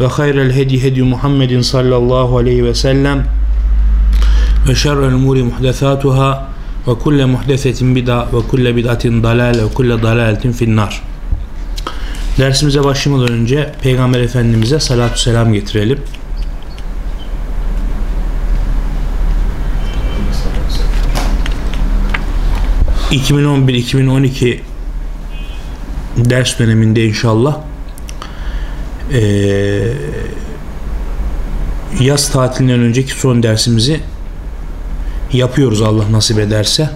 ve hayrel hedi hedi Muhammedin sallallahu aleyhi ve sellem ve şerrel umuri muhdesatuhâ ve kulle muhdesetin bid'a ve kulle bid'atin dalale ve kulle dalaletin finnar. Dersimize başlamadan önce Peygamber Efendimiz'e salatü selam getirelim. ...2011-2012 ders döneminde inşallah ee, yaz tatilinden önceki son dersimizi yapıyoruz Allah nasip ederse.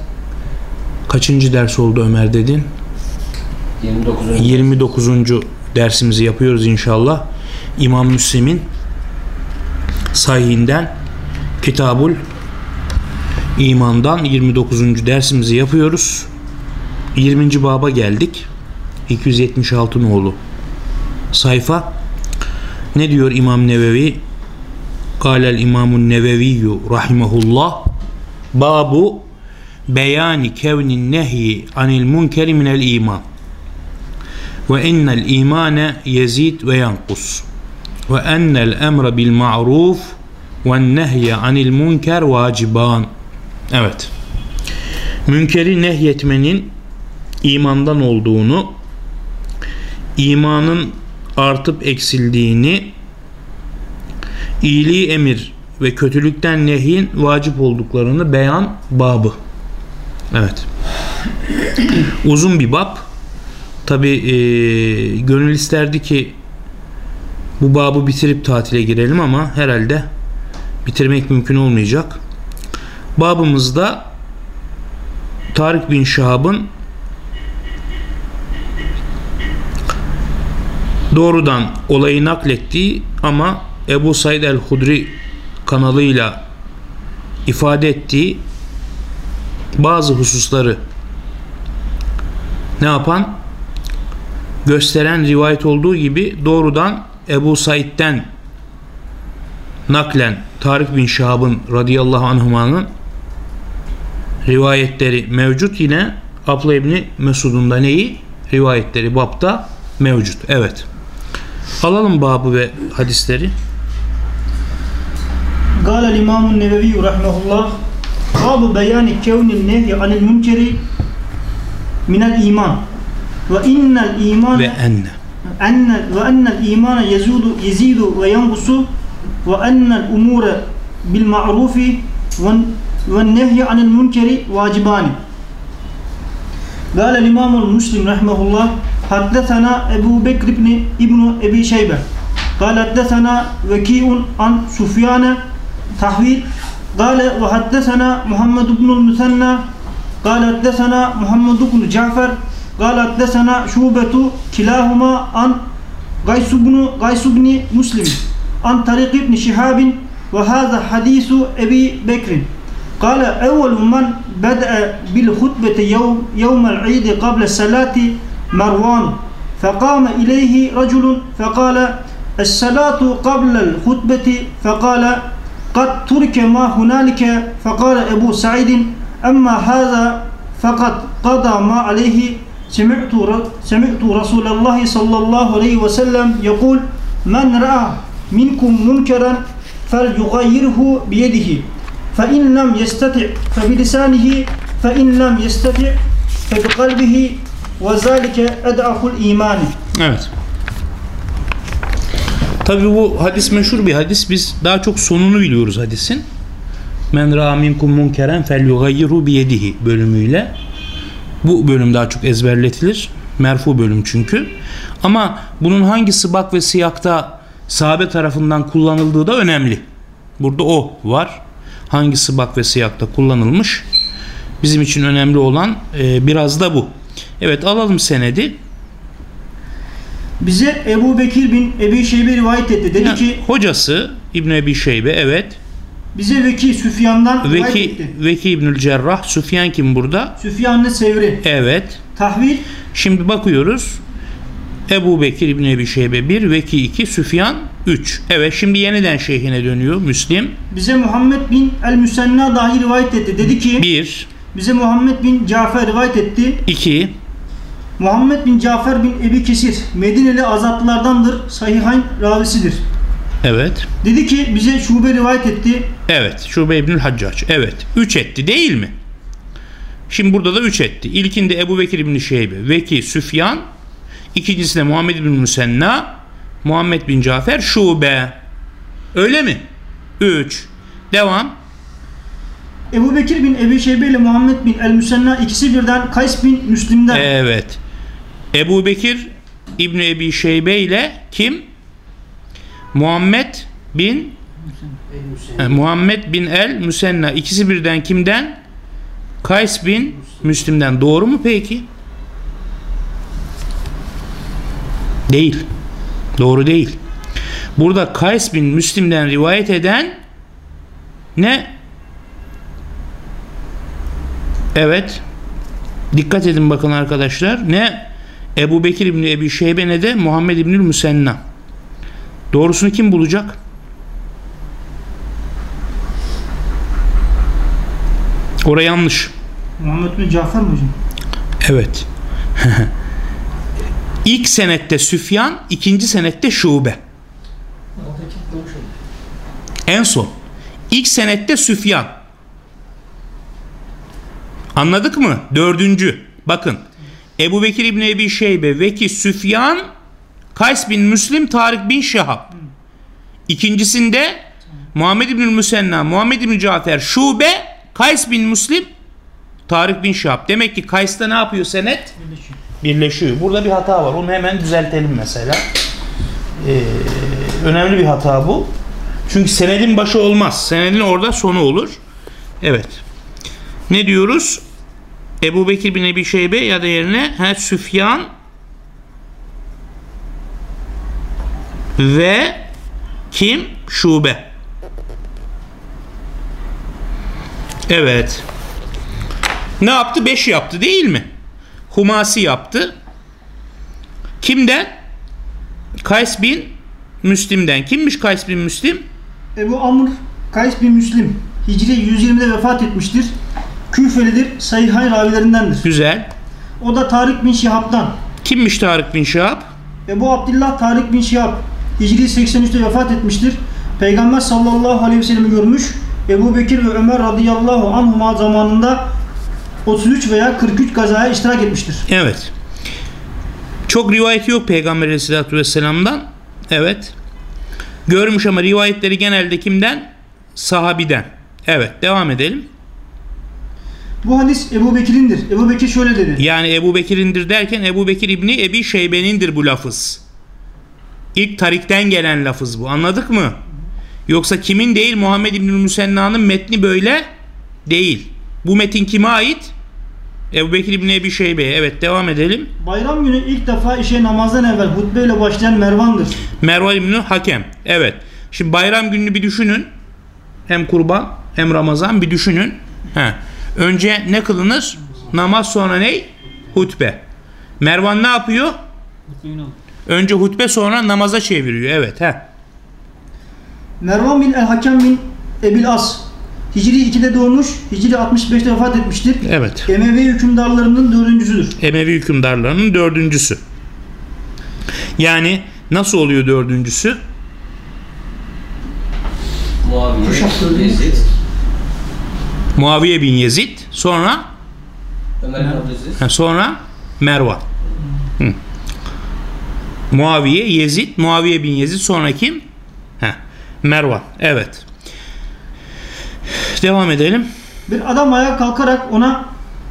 Kaçıncı ders oldu Ömer dedin? 29. 29. dersimizi yapıyoruz inşallah. İmam Müslim'in sahihinden Kitabul İman'dan 29. dersimizi yapıyoruz. 20. baba geldik. 276 nolu sayfa. Ne diyor İmam Nevevi? Kâlel İmamun Neveviyyü rahimahullah Babu beyani kevnin nehyi anil munkeri minel iman ve innel imane yezid ve yankus. Ve ennel emre bil ma'ruf ve nehye anil munker vaciban evet. Münkeri nehyetmenin imandan olduğunu imanın artıp eksildiğini iyiliği emir ve kötülükten nehyin vacip olduklarını beyan babı. Evet. Uzun bir bab. Tabi e, gönül isterdi ki bu babı bitirip tatile girelim ama herhalde bitirmek mümkün olmayacak. Babımızda Tarık bin Şahab'ın doğrudan olayı naklettiği ama Ebu Said el-Hudri kanalıyla ifade ettiği bazı hususları ne yapan? Gösteren rivayet olduğu gibi doğrudan Ebu Said'den naklen Tarık bin Şahab'ın radıyallahu anhümanın rivayetleri mevcut yine Abla İbni Mesud'un da neyi? Rivayetleri bapta mevcut. Evet. Alalım babı ve hadisleri. قال الإمام النووي رحمه الله باب بيان كون النهي عن المنكر من الإيمان وإن الإيمان enne. أن وأن الإيمان يزيد يزيد وينقص وأن الأمور بالمعروف والن- والنهي عن المنكر واجبان قال الإمام المسلم رحمه الله حدثنا أبو بكر بن ابن أبي شيبة. قال حدثنا وكيء عن سفيان. تحويل. قال وحدثنا محمد بن المثنى. قال حدثنا محمد بن جعفر. قال حدثنا شوبة كلاهما عن قيس بن قيس بن مسلم عن طريق ابن شهاب. وهذا حديث أبي بكر. قال أول من بدأ بالخطبة يوم, يوم العيد قبل الصلاة مروان. فقام إليه رجل فقال الصلاة قبل الخطبة؟ فقال قد ترك ما هنالك. فقال أبو سعيد أما هذا فقد قضى ما عليه. سمعت سمعت رسول الله صلى الله عليه وسلم يقول من رأى منكم منكرا فليغيره بيده فإن لم يستطع فبلسانه فإن لم يستطع فبقلبه Ve zalike ed'aful imani. Evet. Tabi bu hadis meşhur bir hadis. Biz daha çok sonunu biliyoruz hadisin. Men ra'a minkum munkeren fel yugayyiru biyedihi bölümüyle. Bu bölüm daha çok ezberletilir. Merfu bölüm çünkü. Ama bunun hangi sıbak ve siyakta sahabe tarafından kullanıldığı da önemli. Burada o var. Hangi sıbak ve siyakta kullanılmış? Bizim için önemli olan e, biraz da bu. Evet alalım senedi. Bize Ebu Bekir bin Ebi Şeybe rivayet etti. Dedi Yani ki hocası İbn Ebi Şeybe evet. bize Veki Süfyan'dan rivayet Veki, etti. Veki İbnül Cerrah. Süfyan kim burada? Süfyan'la Sevri. Evet. Tahvil Şimdi bakıyoruz. Ebu Bekir İbni Ebi Şeybe 1, Veki 2, Süfyan 3. Evet şimdi yeniden şeyhine dönüyor Müslim. bize Muhammed bin El Müsenna dahi rivayet etti. Dedi ki 1, bize Muhammed bin Cafer rivayet etti. 2, Muhammed bin Cafer bin Ebi Kesir Medineli azatlılardandır. Sahihayn ravisidir. evet. Dedi ki bize şube rivayet etti. Evet. Şube İbnül Haccac. Evet. 3 etti değil mi? Şimdi burada da 3 etti. İlkinde Ebu Bekir İbni Şeybe, Veki, Süfyan. İkincisi de Muhammed bin Müsenna, Muhammed bin Cafer, Şube. Öyle mi? 3. Devam. Ebu Bekir bin Ebi Şeybe ile Muhammed bin El Müsenna ikisi birden Kays bin Müslim'den. Evet. Ebu Bekir İbni Ebi Şeybe ile kim? Muhammed bin e, Muhammed bin El Müsenna. İkisi birden kimden? Kays bin Müslim'den. Doğru mu peki? Değil. Doğru değil. Burada Kays bin Müslim'den rivayet eden ne? Evet. Dikkat edin bakın arkadaşlar. Ne Ebu Bekir İbni Ebi Şeybe ne de Muhammed İbnül Müsenna. Doğrusunu kim bulacak? Orası yanlış. Muhammed bin Cafer mi hocam? Evet. İlk senette Süfyan, ikinci senette Şube. En son. İlk senette Süfyan. Anladık mı? Dördüncü. Bakın. Ebu Bekir İbni Ebi Şeybe, Veki Süfyan, Kays bin Müslim, Tarık bin Şehab. İkincisinde Muhammed İbnül Müsenna, Muhammed İbni Cafer, Şube, Kays bin Müslim, Tarık bin Şehab. Demek ki Kays'ta ne yapıyor senet? Birleşiyor. Burada bir hata var. Onu hemen düzeltelim mesela. Ee, önemli bir hata bu. Çünkü senedin başı olmaz. Senedin orada sonu olur. Evet. Ne diyoruz? Ebu Bekir bin Ebi Şeybe ya da yerine he, Süfyan ve kim? Şube. Evet. Ne yaptı? 5 yaptı değil mi? Humasi yaptı. Kimden? Kays bin Müslim'den. Kimmiş Kays bin Müslim? Ebu Amr Kays bin Müslim Hicri 120'de vefat etmiştir. Küfelidir. Sahihayn ravilerindendir. Güzel. O da Tarık bin Şihab'dan. Kimmiş Tarık bin Şahab? Ebu Abdullah Tarık bin Şihab Hicri 83'te vefat etmiştir. Peygamber sallallahu aleyhi ve sellem'i görmüş. Ebu Bekir ve Ömer radıyallahu anhuma zamanında 33 veya 43 gazaya iştirak etmiştir. Evet. Çok rivayeti yok Peygamber aleyhissalatü vesselam'dan. Evet. Görmüş ama rivayetleri genelde kimden? Sahabiden. Evet devam edelim. Bu hadis Ebu Bekir'indir. Ebu Bekir şöyle dedi. Yani Ebu Bekir'indir derken Ebu Bekir İbni Ebi Şeybe'nindir bu lafız. İlk tarikten gelen lafız bu. Anladık mı? Yoksa kimin değil Muhammed İbni Müsenna'nın metni böyle değil. Bu metin kime ait? Ebu Bekir İbni Ebi Şeybe'ye. Evet devam edelim. Bayram günü ilk defa işe namazdan evvel hutbeyle başlayan Mervan'dır. Mervan İbni Hakem. Evet. Şimdi bayram gününü bir düşünün. Hem kurban hem Ramazan bir düşünün. He. Önce ne kılınır? Namaz sonra ne? Hutbe. Mervan ne yapıyor? Önce hutbe sonra namaza çeviriyor. Evet. He. Mervan bin el-Hakem bin Ebil As Hicri 2'de doğmuş, Hicri 65'te vefat etmiştir. Evet. Emevi hükümdarlarının dördüncüsüdür. Emevi hükümdarlarının dördüncüsü. Yani nasıl oluyor dördüncüsü? Muaviye. Yezid, Muaviye bin Yezid. Sonra Ömer ha, sonra Mervan. Hı. Muaviye, Yezid, Muaviye bin Yezid sonra kim? Ha, Mervan. Evet. Devam edelim. Bir adam ayağa kalkarak ona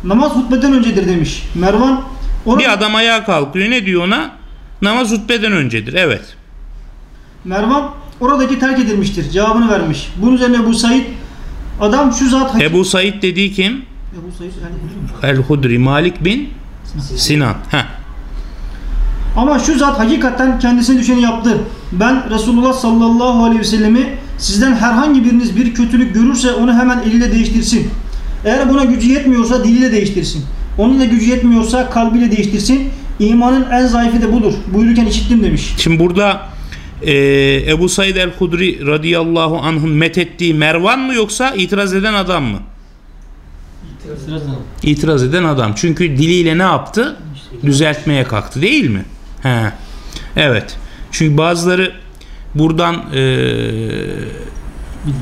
namaz hutbeden öncedir demiş. Mervan orada, Bir adam ayağa kalkıyor. Ne diyor ona? Namaz hutbeden öncedir. Evet. Mervan oradaki terk edilmiştir. Cevabını vermiş. Bunun üzerine Ebu Said adam şu zat hakik- Ebu Said dediği kim? Ebu Said El-Hudri Malik bin Sinan. Heh. Ama şu zat hakikaten kendisine düşeni yaptı. Ben Resulullah sallallahu aleyhi ve sellemi sizden herhangi biriniz bir kötülük görürse onu hemen eliyle değiştirsin. Eğer buna gücü yetmiyorsa diliyle değiştirsin. Onun da gücü yetmiyorsa kalbiyle değiştirsin. İmanın en zayıfı da budur. Buyururken işittim demiş. Şimdi burada e, Ebu Said el-Hudri radıyallahu anh'ın methettiği Mervan mı yoksa itiraz eden adam mı? İtiraz eden adam. Çünkü diliyle ne yaptı? Düzeltmeye kalktı değil mi? He. Evet. Çünkü bazıları buradan e,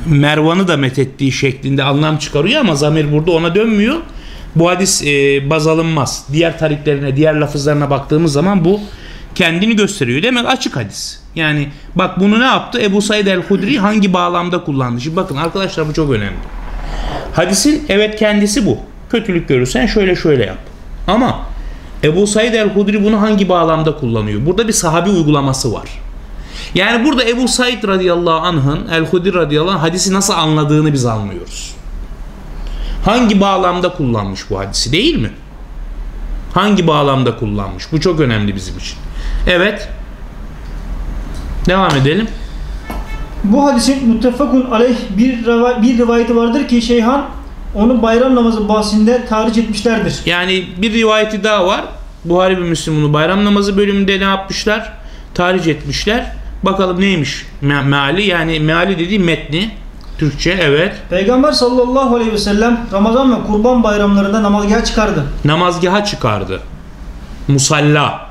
Mervan'ı da methettiği şeklinde anlam çıkarıyor ama zamir burada ona dönmüyor. Bu hadis e, baz alınmaz. Diğer tariklerine, diğer lafızlarına baktığımız zaman bu kendini gösteriyor. Demek açık hadis. Yani bak bunu ne yaptı? Ebu Said el-Hudri hangi bağlamda kullandı? Şimdi bakın arkadaşlar bu çok önemli. Hadisin evet kendisi bu. Kötülük görürsen şöyle şöyle yap. Ama Ebu Said el-Hudri bunu hangi bağlamda kullanıyor? Burada bir sahabi uygulaması var. Yani burada Ebu Said radıyallahu anh'ın el-Hudri radıyallahu anh hadisi nasıl anladığını biz anlıyoruz. Hangi bağlamda kullanmış bu hadisi değil mi? Hangi bağlamda kullanmış? Bu çok önemli bizim için. Evet. Devam edelim. Bu hadisin muttefakun aleyh bir, reva- bir rivayeti vardır ki Şeyhan onu bayram namazı bahsinde tarih etmişlerdir. Yani bir rivayeti daha var. Buhari ve Müslim bunu bayram namazı bölümünde ne yapmışlar? Tarih etmişler. Bakalım neymiş me- meali? Yani meali dediği metni. Türkçe evet. Peygamber sallallahu aleyhi ve sellem Ramazan ve Kurban bayramlarında namazgaha çıkardı. Namazgaha çıkardı. Musalla.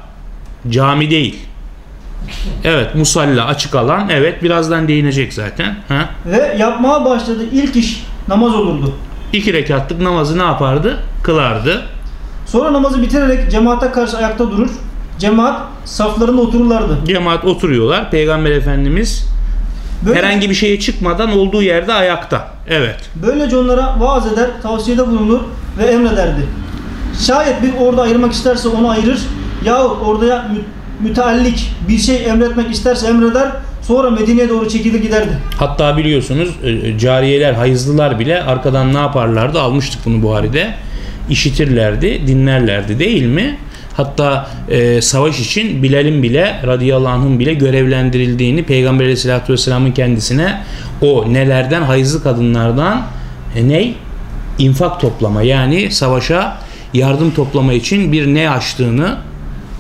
Cami değil. Evet musalla açık alan. Evet birazdan değinecek zaten. Ha? Ve yapmaya başladığı ilk iş namaz olurdu. İki rekatlık namazı ne yapardı? Kılardı. Sonra namazı bitirerek cemaate karşı ayakta durur. Cemaat saflarında otururlardı. Cemaat oturuyorlar. Peygamber Efendimiz Böyle, herhangi bir şeye çıkmadan olduğu yerde ayakta. Evet. böylece onlara vaaz eder, tavsiyede bulunur ve emrederdi. Şayet bir orada ayırmak isterse onu ayırır yahut orada müteallik bir şey emretmek isterse emreder sonra Medine'ye doğru çekilir giderdi. Hatta biliyorsunuz e, cariyeler, hayızlılar bile arkadan ne yaparlardı? Almıştık bunu Buhari'de. İşitirlerdi, dinlerlerdi değil mi? Hatta e, savaş için Bilal'in bile radıyallahu anh'ın bile görevlendirildiğini Peygamber aleyhissalatü vesselamın kendisine o nelerden hayızlı kadınlardan e, ney? infak toplama yani savaşa yardım toplama için bir ne açtığını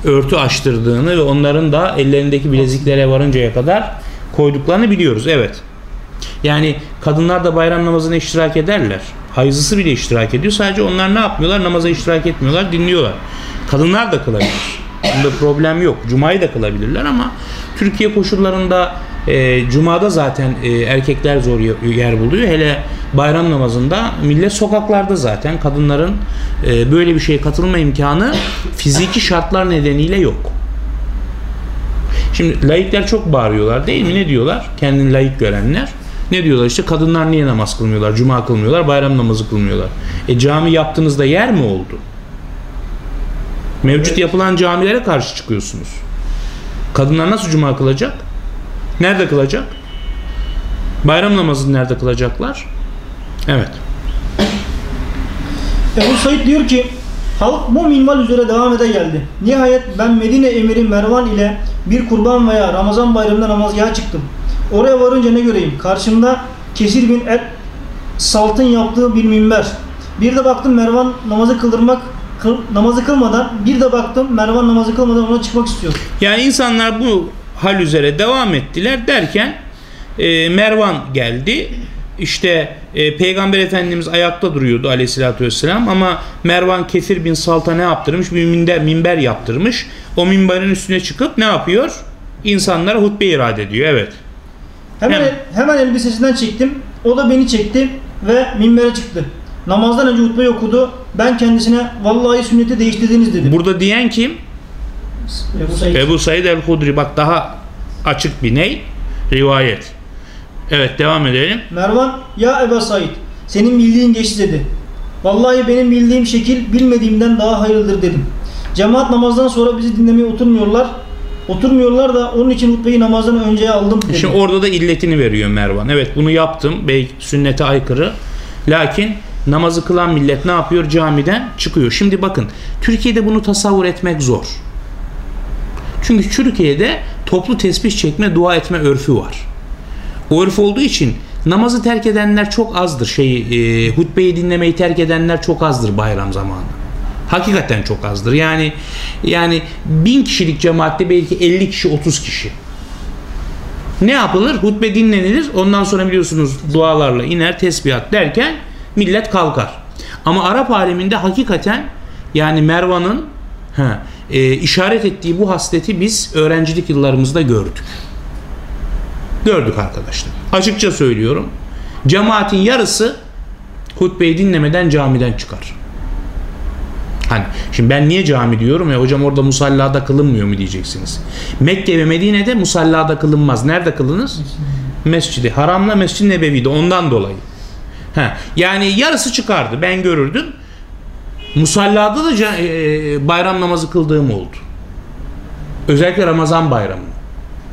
örtü açtırdığını ve onların da ellerindeki bileziklere varıncaya kadar koyduklarını biliyoruz. Evet. Yani kadınlar da bayram namazına iştirak ederler. Hayızlısı bile iştirak ediyor. Sadece onlar ne yapmıyorlar? Namaza iştirak etmiyorlar, dinliyorlar. Kadınlar da kılabilir. Bunda problem yok. Cuma'yı da kılabilirler ama Türkiye koşullarında e, Cuma'da zaten e, erkekler zor ye- yer buluyor. Hele bayram namazında millet sokaklarda zaten. Kadınların e, böyle bir şeye katılma imkanı fiziki şartlar nedeniyle yok. Şimdi laikler çok bağırıyorlar değil mi? Ne diyorlar? Kendini laik görenler. Ne diyorlar işte kadınlar niye namaz kılmıyorlar, cuma kılmıyorlar, bayram namazı kılmıyorlar. E cami yaptığınızda yer mi oldu? Mevcut yapılan camilere karşı çıkıyorsunuz. Kadınlar nasıl cuma kılacak? Nerede kılacak? Bayram namazını nerede kılacaklar? Evet. Ebu Said diyor ki halk bu minval üzere devam ede geldi. Nihayet ben Medine emiri Mervan ile bir kurban veya Ramazan bayramında namazgaha çıktım. Oraya varınca ne göreyim? Karşımda kesir bin et saltın yaptığı bir minber. Bir de baktım Mervan namazı kıldırmak kıl, namazı kılmadan bir de baktım Mervan namazı kılmadan ona çıkmak istiyor. Yani insanlar bu hal üzere devam ettiler derken e, Mervan geldi. İşte e, Peygamber Efendimiz ayakta duruyordu aleyhissalatü vesselam ama Mervan Kefir bin Salt'a ne yaptırmış? Bir minber, minber yaptırmış. O minberin üstüne çıkıp ne yapıyor? İnsanlara hutbe irade ediyor. Evet. Hemen, Hemen. hemen elbisesinden çektim. O da beni çekti ve minbere çıktı. Namazdan önce hutbeyi okudu. Ben kendisine vallahi sünneti değiştirdiniz dedim. Burada diyen kim? Ebu Said. Ebu Said el-Hudri. Bak daha açık bir ney? Rivayet. Evet devam edelim. Mervan ya Ebu Said senin bildiğin geçti dedi. Vallahi benim bildiğim şekil bilmediğimden daha hayırlıdır dedim. Cemaat namazdan sonra bizi dinlemeye oturmuyorlar. Oturmuyorlar da onun için hutbeyi namazdan önceye aldım dedi. Şimdi orada da illetini veriyor Mervan. Evet bunu yaptım. Belki sünnete aykırı. Lakin namazı kılan millet ne yapıyor? Camiden çıkıyor. Şimdi bakın Türkiye'de bunu tasavvur etmek zor. Çünkü Türkiye'de toplu tesbih çekme, dua etme örfü var. O örf olduğu için namazı terk edenler çok azdır. Şey, e, hutbeyi dinlemeyi terk edenler çok azdır bayram zamanı. Hakikaten çok azdır. Yani yani bin kişilik cemaatte belki 50 kişi 30 kişi. Ne yapılır? Hutbe dinlenilir. Ondan sonra biliyorsunuz dualarla iner tesbihat derken millet kalkar. Ama Arap aleminde hakikaten yani Mervan'ın ha, e, işaret ettiği bu hasleti biz öğrencilik yıllarımızda gördük. Gördük arkadaşlar. Açıkça söylüyorum. Cemaatin yarısı hutbeyi dinlemeden camiden çıkar. Hani şimdi ben niye cami diyorum ya hocam orada musallada kılınmıyor mu diyeceksiniz. Mekke ve Medine'de musallada kılınmaz. Nerede kılınır? Mescidi Haram'la Mescid-i Nebevi'de ondan dolayı. Ha, yani yarısı çıkardı ben görürdüm. Musallada da ca- e, bayram namazı kıldığım oldu. Özellikle Ramazan bayramı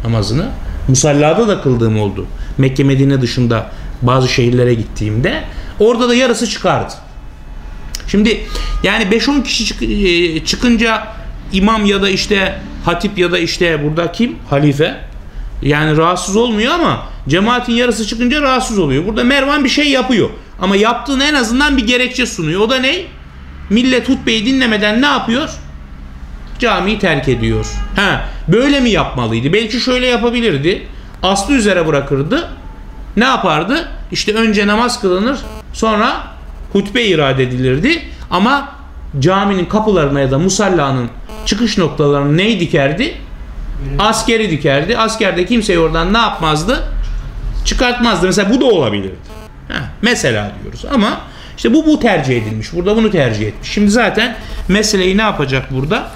namazını musallada da kıldığım oldu. Mekke Medine dışında bazı şehirlere gittiğimde orada da yarısı çıkardı. Şimdi yani 5-10 kişi e, çıkınca imam ya da işte hatip ya da işte burada kim? Halife. Yani rahatsız olmuyor ama cemaatin yarısı çıkınca rahatsız oluyor. Burada Mervan bir şey yapıyor. Ama yaptığını en azından bir gerekçe sunuyor. O da ne? Millet hutbeyi dinlemeden ne yapıyor? Camiyi terk ediyor. Ha, böyle mi yapmalıydı? Belki şöyle yapabilirdi. Aslı üzere bırakırdı. Ne yapardı? İşte önce namaz kılınır, sonra hutbe irade edilirdi. Ama caminin kapılarına ya da musallanın çıkış noktalarına neyi dikerdi? Askeri dikerdi. Askerde kimseyi oradan ne yapmazdı? Çıkartmazdı. Mesela bu da olabilirdi. Ha, mesela diyoruz ama işte bu bu tercih edilmiş. Burada bunu tercih etmiş. Şimdi zaten meseleyi ne yapacak burada?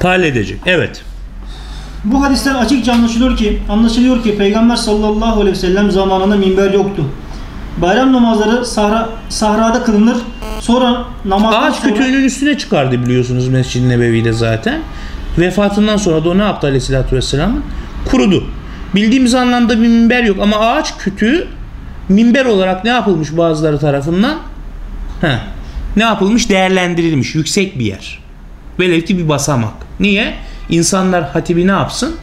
Tahlil edecek. Evet. Bu hadisten açıkça anlaşılıyor ki anlaşılıyor ki Peygamber sallallahu aleyhi ve sellem zamanında minber yoktu. Bayram namazları sahra, sahrada kılınır. Sonra namazdan Ağaç sonra kütüğünün üstüne çıkardı biliyorsunuz Mescid-i Nebevi'de zaten. Vefatından sonra da o ne yaptı Aleyhisselatü Vesselam? Kurudu. Bildiğimiz anlamda bir minber yok ama ağaç kütüğü minber olarak ne yapılmış bazıları tarafından? He, ne yapılmış? Değerlendirilmiş. Yüksek bir yer. Velev ki bir basamak. Niye? İnsanlar hatibi ne yapsın?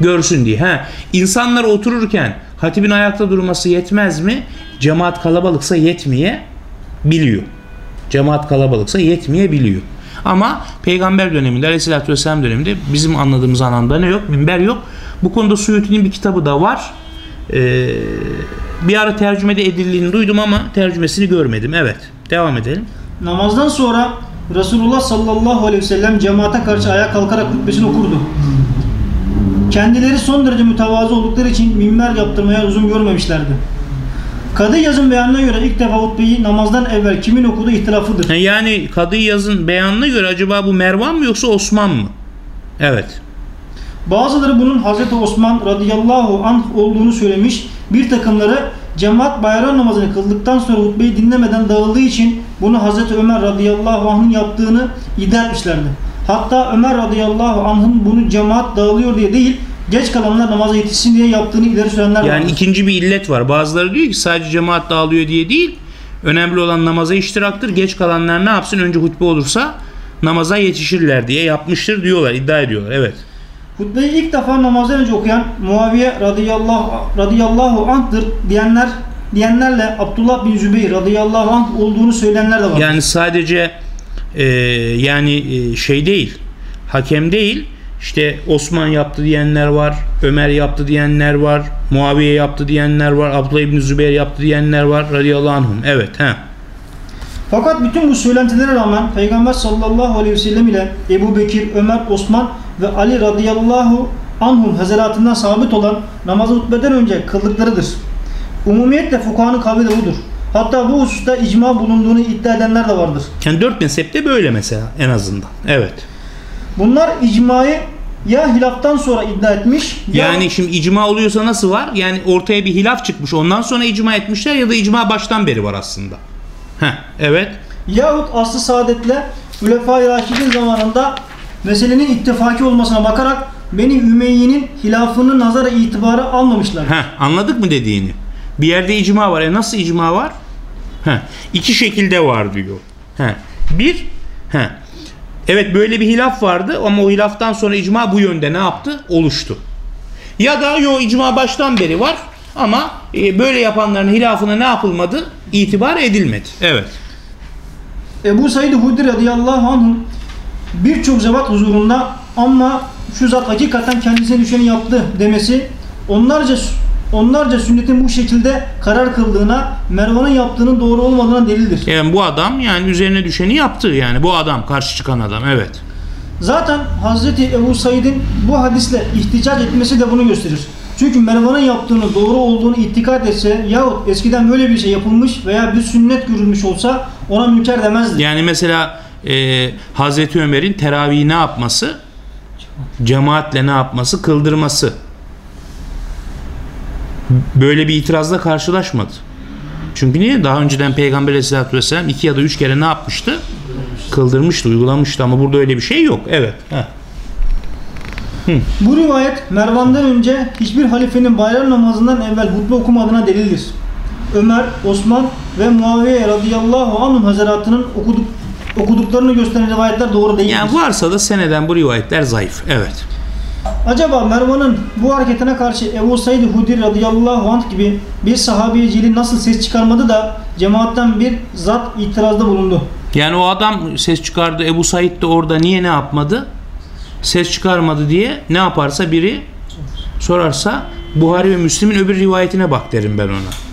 Görsün diye. Ha, insanlar otururken hatibin ayakta durması yetmez mi? Cemaat kalabalıksa yetmeye biliyor. Cemaat kalabalıksa yetmeyebiliyor. Ama peygamber döneminde aleyhissalatü vesselam döneminde bizim anladığımız anlamda ne yok? Minber yok. Bu konuda Suyuti'nin bir kitabı da var. Ee, bir ara tercümede edildiğini duydum ama tercümesini görmedim. Evet. Devam edelim. namazdan sonra Resulullah sallallahu aleyhi ve sellem cemaate karşı ayağa kalkarak hutbesini okurdu. Kendileri son derece mütevazı oldukları için minber yaptırmaya lüzum görmemişlerdi. Kadı yazın beyanına göre ilk defa hutbeyi namazdan evvel kimin okuduğu ihtilafıdır. Yani Kadı Yaz'ın beyanına göre acaba bu Mervan mı yoksa Osman mı? Evet. Bazıları bunun Hazreti Osman radıyallahu anh olduğunu söylemiş. Bir takımları cemaat bayram namazını kıldıktan sonra hutbeyi dinlemeden dağıldığı için bunu Hazreti Ömer radıyallahu anh'ın yaptığını iddia etmişlerdi. Hatta Ömer radıyallahu anh'ın bunu cemaat dağılıyor diye değil, geç kalanlar namaza yetişsin diye yaptığını ileri sürenler Yani vardır. ikinci bir illet var. Bazıları diyor ki sadece cemaat dağılıyor diye değil. Önemli olan namaza iştiraktır. Geç kalanlar ne yapsın? Önce hutbe olursa namaza yetişirler diye yapmıştır diyorlar, iddia ediyorlar. Evet. Hutbeyi ilk defa namazdan önce okuyan Muaviye radıyallahu, radıyallahu anh'tır diyenler diyenlerle Abdullah bin Zübeyir radıyallahu anh olduğunu söyleyenler de var. Yani sadece e, yani e, şey değil, hakem değil. İşte Osman yaptı diyenler var, Ömer yaptı diyenler var, Muaviye yaptı diyenler var, Abdullah İbni Zübeyir yaptı diyenler var radıyallahu anhum. Evet, he. Fakat bütün bu söylentilere rağmen Peygamber sallallahu aleyhi ve sellem ile Ebu Bekir, Ömer, Osman ve Ali radıyallahu anhum hazaratından sabit olan namazı hutbeden önce kıldıklarıdır. Umumiyetle fukahanın kavli de budur. Hatta bu hususta icma bulunduğunu iddia edenler de vardır. Yani dört mezhepte böyle mesela en azından. Evet. Bunlar icmayı ya hilaftan sonra iddia etmiş ya Yani şimdi icma oluyorsa nasıl var? Yani ortaya bir hilaf çıkmış. Ondan sonra icma etmişler ya da icma baştan beri var aslında. Heh, evet. yahut aslı saadetle Hülefai Raşidin zamanında meselenin ittifaki olmasına bakarak Beni Ümeyye'nin hilafını nazara itibara almamışlar. Heh, anladık mı dediğini? Bir yerde icma var. E nasıl icma var? Heh, iki şekilde var diyor. Heh, bir, heh, evet böyle bir hilaf vardı ama o hilaftan sonra icma bu yönde ne yaptı? Oluştu. Ya da yo icma baştan beri var ama e, böyle yapanların hilafına ne yapılmadı? İtibar edilmedi. Evet. Ebu Said Hudri radıyallahu anh'ın birçok zevat huzurunda ama şu zat hakikaten kendisine düşeni yaptı demesi onlarca onlarca sünnetin bu şekilde karar kıldığına Mervan'ın yaptığının doğru olmadığına delildir. Yani bu adam yani üzerine düşeni yaptı yani bu adam karşı çıkan adam evet. Zaten Hazreti Ebu Said'in bu hadisle ihticac etmesi de bunu gösterir. Çünkü Mervan'ın yaptığını doğru olduğunu itikad etse yahut eskiden böyle bir şey yapılmış veya bir sünnet görülmüş olsa ona münker demezdi. Yani mesela e, Hazreti Ömer'in teravihi ne yapması? Cemaatle ne yapması? Kıldırması. Böyle bir itirazla karşılaşmadı. Çünkü niye? Daha önceden Peygamber Aleyhisselatü Vesselam iki ya da üç kere ne yapmıştı? Kıldırmıştı, uygulamıştı ama burada öyle bir şey yok. Evet. Bu rivayet Mervan'dan önce hiçbir halifenin bayram namazından evvel hutbe okumadığına delildir. Ömer, Osman ve Muaviye radıyallahu anhum hazaratının okuduk, okuduklarını gösteren rivayetler doğru değildir. Yani varsa da seneden bu rivayetler zayıf. Evet. Acaba Mervan'ın bu hareketine karşı Ebu Said Hudri radıyallahu anh gibi bir sahabiye celil nasıl ses çıkarmadı da cemaatten bir zat itirazda bulundu? Yani o adam ses çıkardı. Ebu Said de orada niye ne yapmadı? Ses çıkarmadı diye ne yaparsa biri sorarsa Buhari ve Müslim'in öbür rivayetine bak derim ben ona.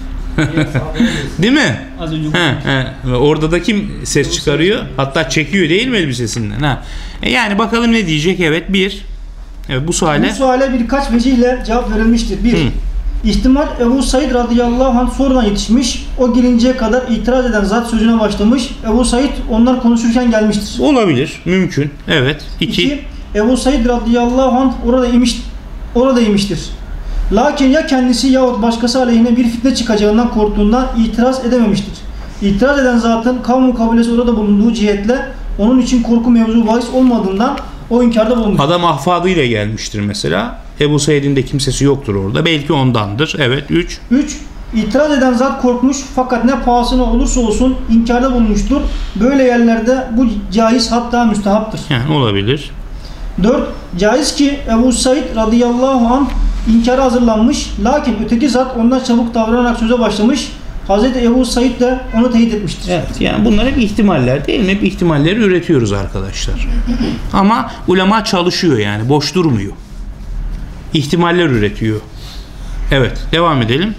Değil mi? Az önce He, he. Orada da kim ses çıkarıyor? Hatta çekiyor değil mi elbisesinden? Ha. E yani bakalım ne diyecek? Evet bir. Evet bu Bu suale. suale birkaç vecihle cevap verilmiştir. Bir, Hı. ihtimal Ebu Said radıyallahu anh sonradan yetişmiş, o gelinceye kadar itiraz eden zat sözüne başlamış, Ebu Said onlar konuşurken gelmiştir. Olabilir. Mümkün. Evet. İki. İki, Ebu Said radıyallahu anh orada imiş, orada imiştir. Lakin ya kendisi yahut başkası aleyhine bir fitne çıkacağından korktuğundan itiraz edememiştir. İtiraz eden zatın kavmu kabilesi orada bulunduğu cihetle onun için korku mevzu bahis olmadığından o inkarda bulunmuş. Adam ahfadıyla gelmiştir mesela. Ebu Said'in de kimsesi yoktur orada. Belki ondandır. Evet. Üç. 3. İtiraz eden zat korkmuş fakat ne pahasına olursa olsun inkarda bulunmuştur. Böyle yerlerde bu caiz hatta müstehaptır. Yani olabilir. 4. Caiz ki Ebu Said radıyallahu anh inkara hazırlanmış lakin öteki zat ondan çabuk davranarak söze başlamış. Hazreti Ebu Said de onu teyit etmiştir. Evet yani bunlar hep ihtimaller değil mi? Hep ihtimalleri üretiyoruz arkadaşlar. Ama ulema çalışıyor yani boş durmuyor. İhtimaller üretiyor. Evet devam edelim.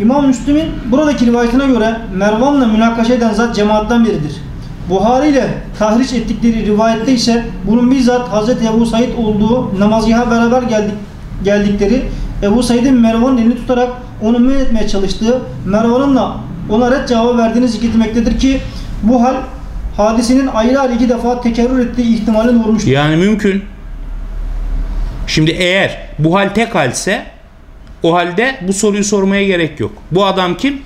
İmam Müslim'in buradaki rivayetine göre Mervan'la münakaşa eden zat cemaatten biridir. Buhari ile tahriş ettikleri rivayette ise bunun bizzat Hazreti Ebu Said olduğu namazgaha beraber geldik, geldikleri Ebu Said'in Mervan'ın elini tutarak onu men etmeye çalıştığı Mervan'ın da ona red cevabı verdiğini zikretmektedir ki bu hal hadisenin ayrı ayrı iki defa tekerrür ettiği ihtimali doğurmuştur. Yani mümkün. Şimdi eğer bu hal tek halse o halde bu soruyu sormaya gerek yok. Bu adam kim?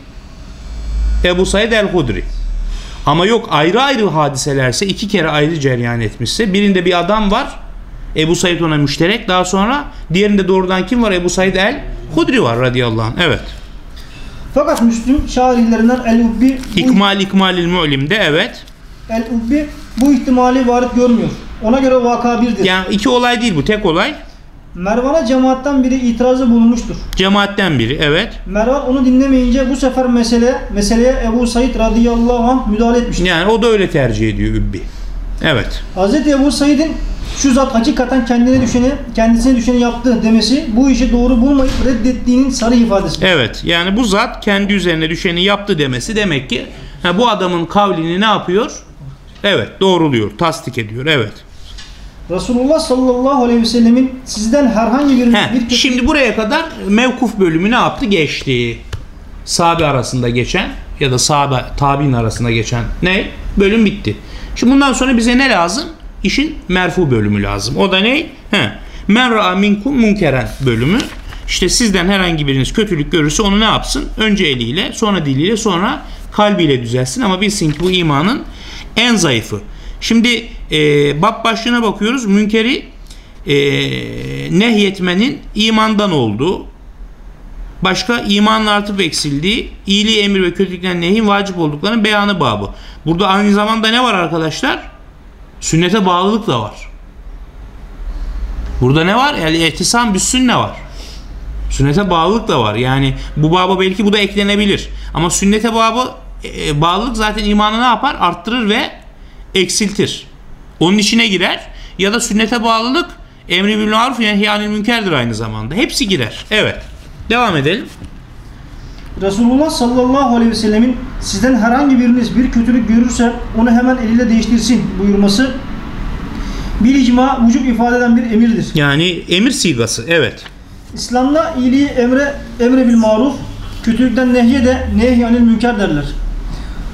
Ebu Said el-Hudri. Ama yok ayrı ayrı hadiselerse iki kere ayrı cereyan etmişse birinde bir adam var Ebu Said ona müşterek daha sonra diğerinde doğrudan kim var? Ebu Said el-Hudri var radıyallahu anh. Evet. Fakat Müslüm şairlerinden El-Ubbi İkmal İkmalil Mu'lim'de evet. El-Ubbi bu ihtimali varit görmüyor. Ona göre vaka birdir. Yani iki olay değil bu tek olay. Mervan'a cemaatten biri itirazı bulunmuştur. Cemaatten biri evet. Mervan onu dinlemeyince bu sefer mesele meseleye Ebu Said radıyallahu anh müdahale etmiştir. Yani o da öyle tercih ediyor Übbi. Evet. Hz. Ebu Said'in şu zat hakikaten kendine düşeni, kendisine düşeni yaptı demesi bu işi doğru bulmayıp reddettiğinin sarı ifadesi. Evet. Yani bu zat kendi üzerine düşeni yaptı demesi demek ki ha, bu adamın kavlini ne yapıyor? Evet. Doğruluyor. Tasdik ediyor. Evet. Resulullah sallallahu aleyhi ve sellemin sizden herhangi bir, He, bir şimdi buraya kadar mevkuf bölümü ne yaptı? Geçti. Sahabe arasında geçen ya da sahabe tabi'in arasında geçen ne? Bölüm bitti. Şimdi bundan sonra bize ne lazım? İşin merfu bölümü lazım. O da ne? He. Men ra'a minkum munkeren bölümü. İşte sizden herhangi biriniz kötülük görürse onu ne yapsın? Önce eliyle, sonra diliyle, sonra kalbiyle düzelsin. Ama bilsin ki bu imanın en zayıfı. Şimdi e, bab başlığına bakıyoruz. Münkeri e, nehyetmenin imandan olduğu, başka imanla artıp eksildiği, iyiliği emir ve kötülükten nehin vacip olduklarının beyanı babı. Burada aynı zamanda ne var arkadaşlar? Sünnete bağlılık da var. Burada ne var? Yani ehtisam bir sünne var. Sünnete bağlılık da var. Yani bu baba belki bu da eklenebilir. Ama sünnete babı e, bağlılık zaten imanı ne yapar? Arttırır ve eksiltir. Onun içine girer. Ya da sünnete bağlılık emri bil maruf nehyanil münkerdir aynı zamanda. Hepsi girer. Evet. Devam edelim. Resulullah sallallahu aleyhi ve sellemin sizden herhangi biriniz bir kötülük görürse onu hemen eliyle değiştirsin buyurması bir icma vücub ifade eden bir emirdir. Yani emir sigası. Evet. İslam'da iyiliği emre, emre bil maruf, kötülükten nehye de nehyanil münker derler.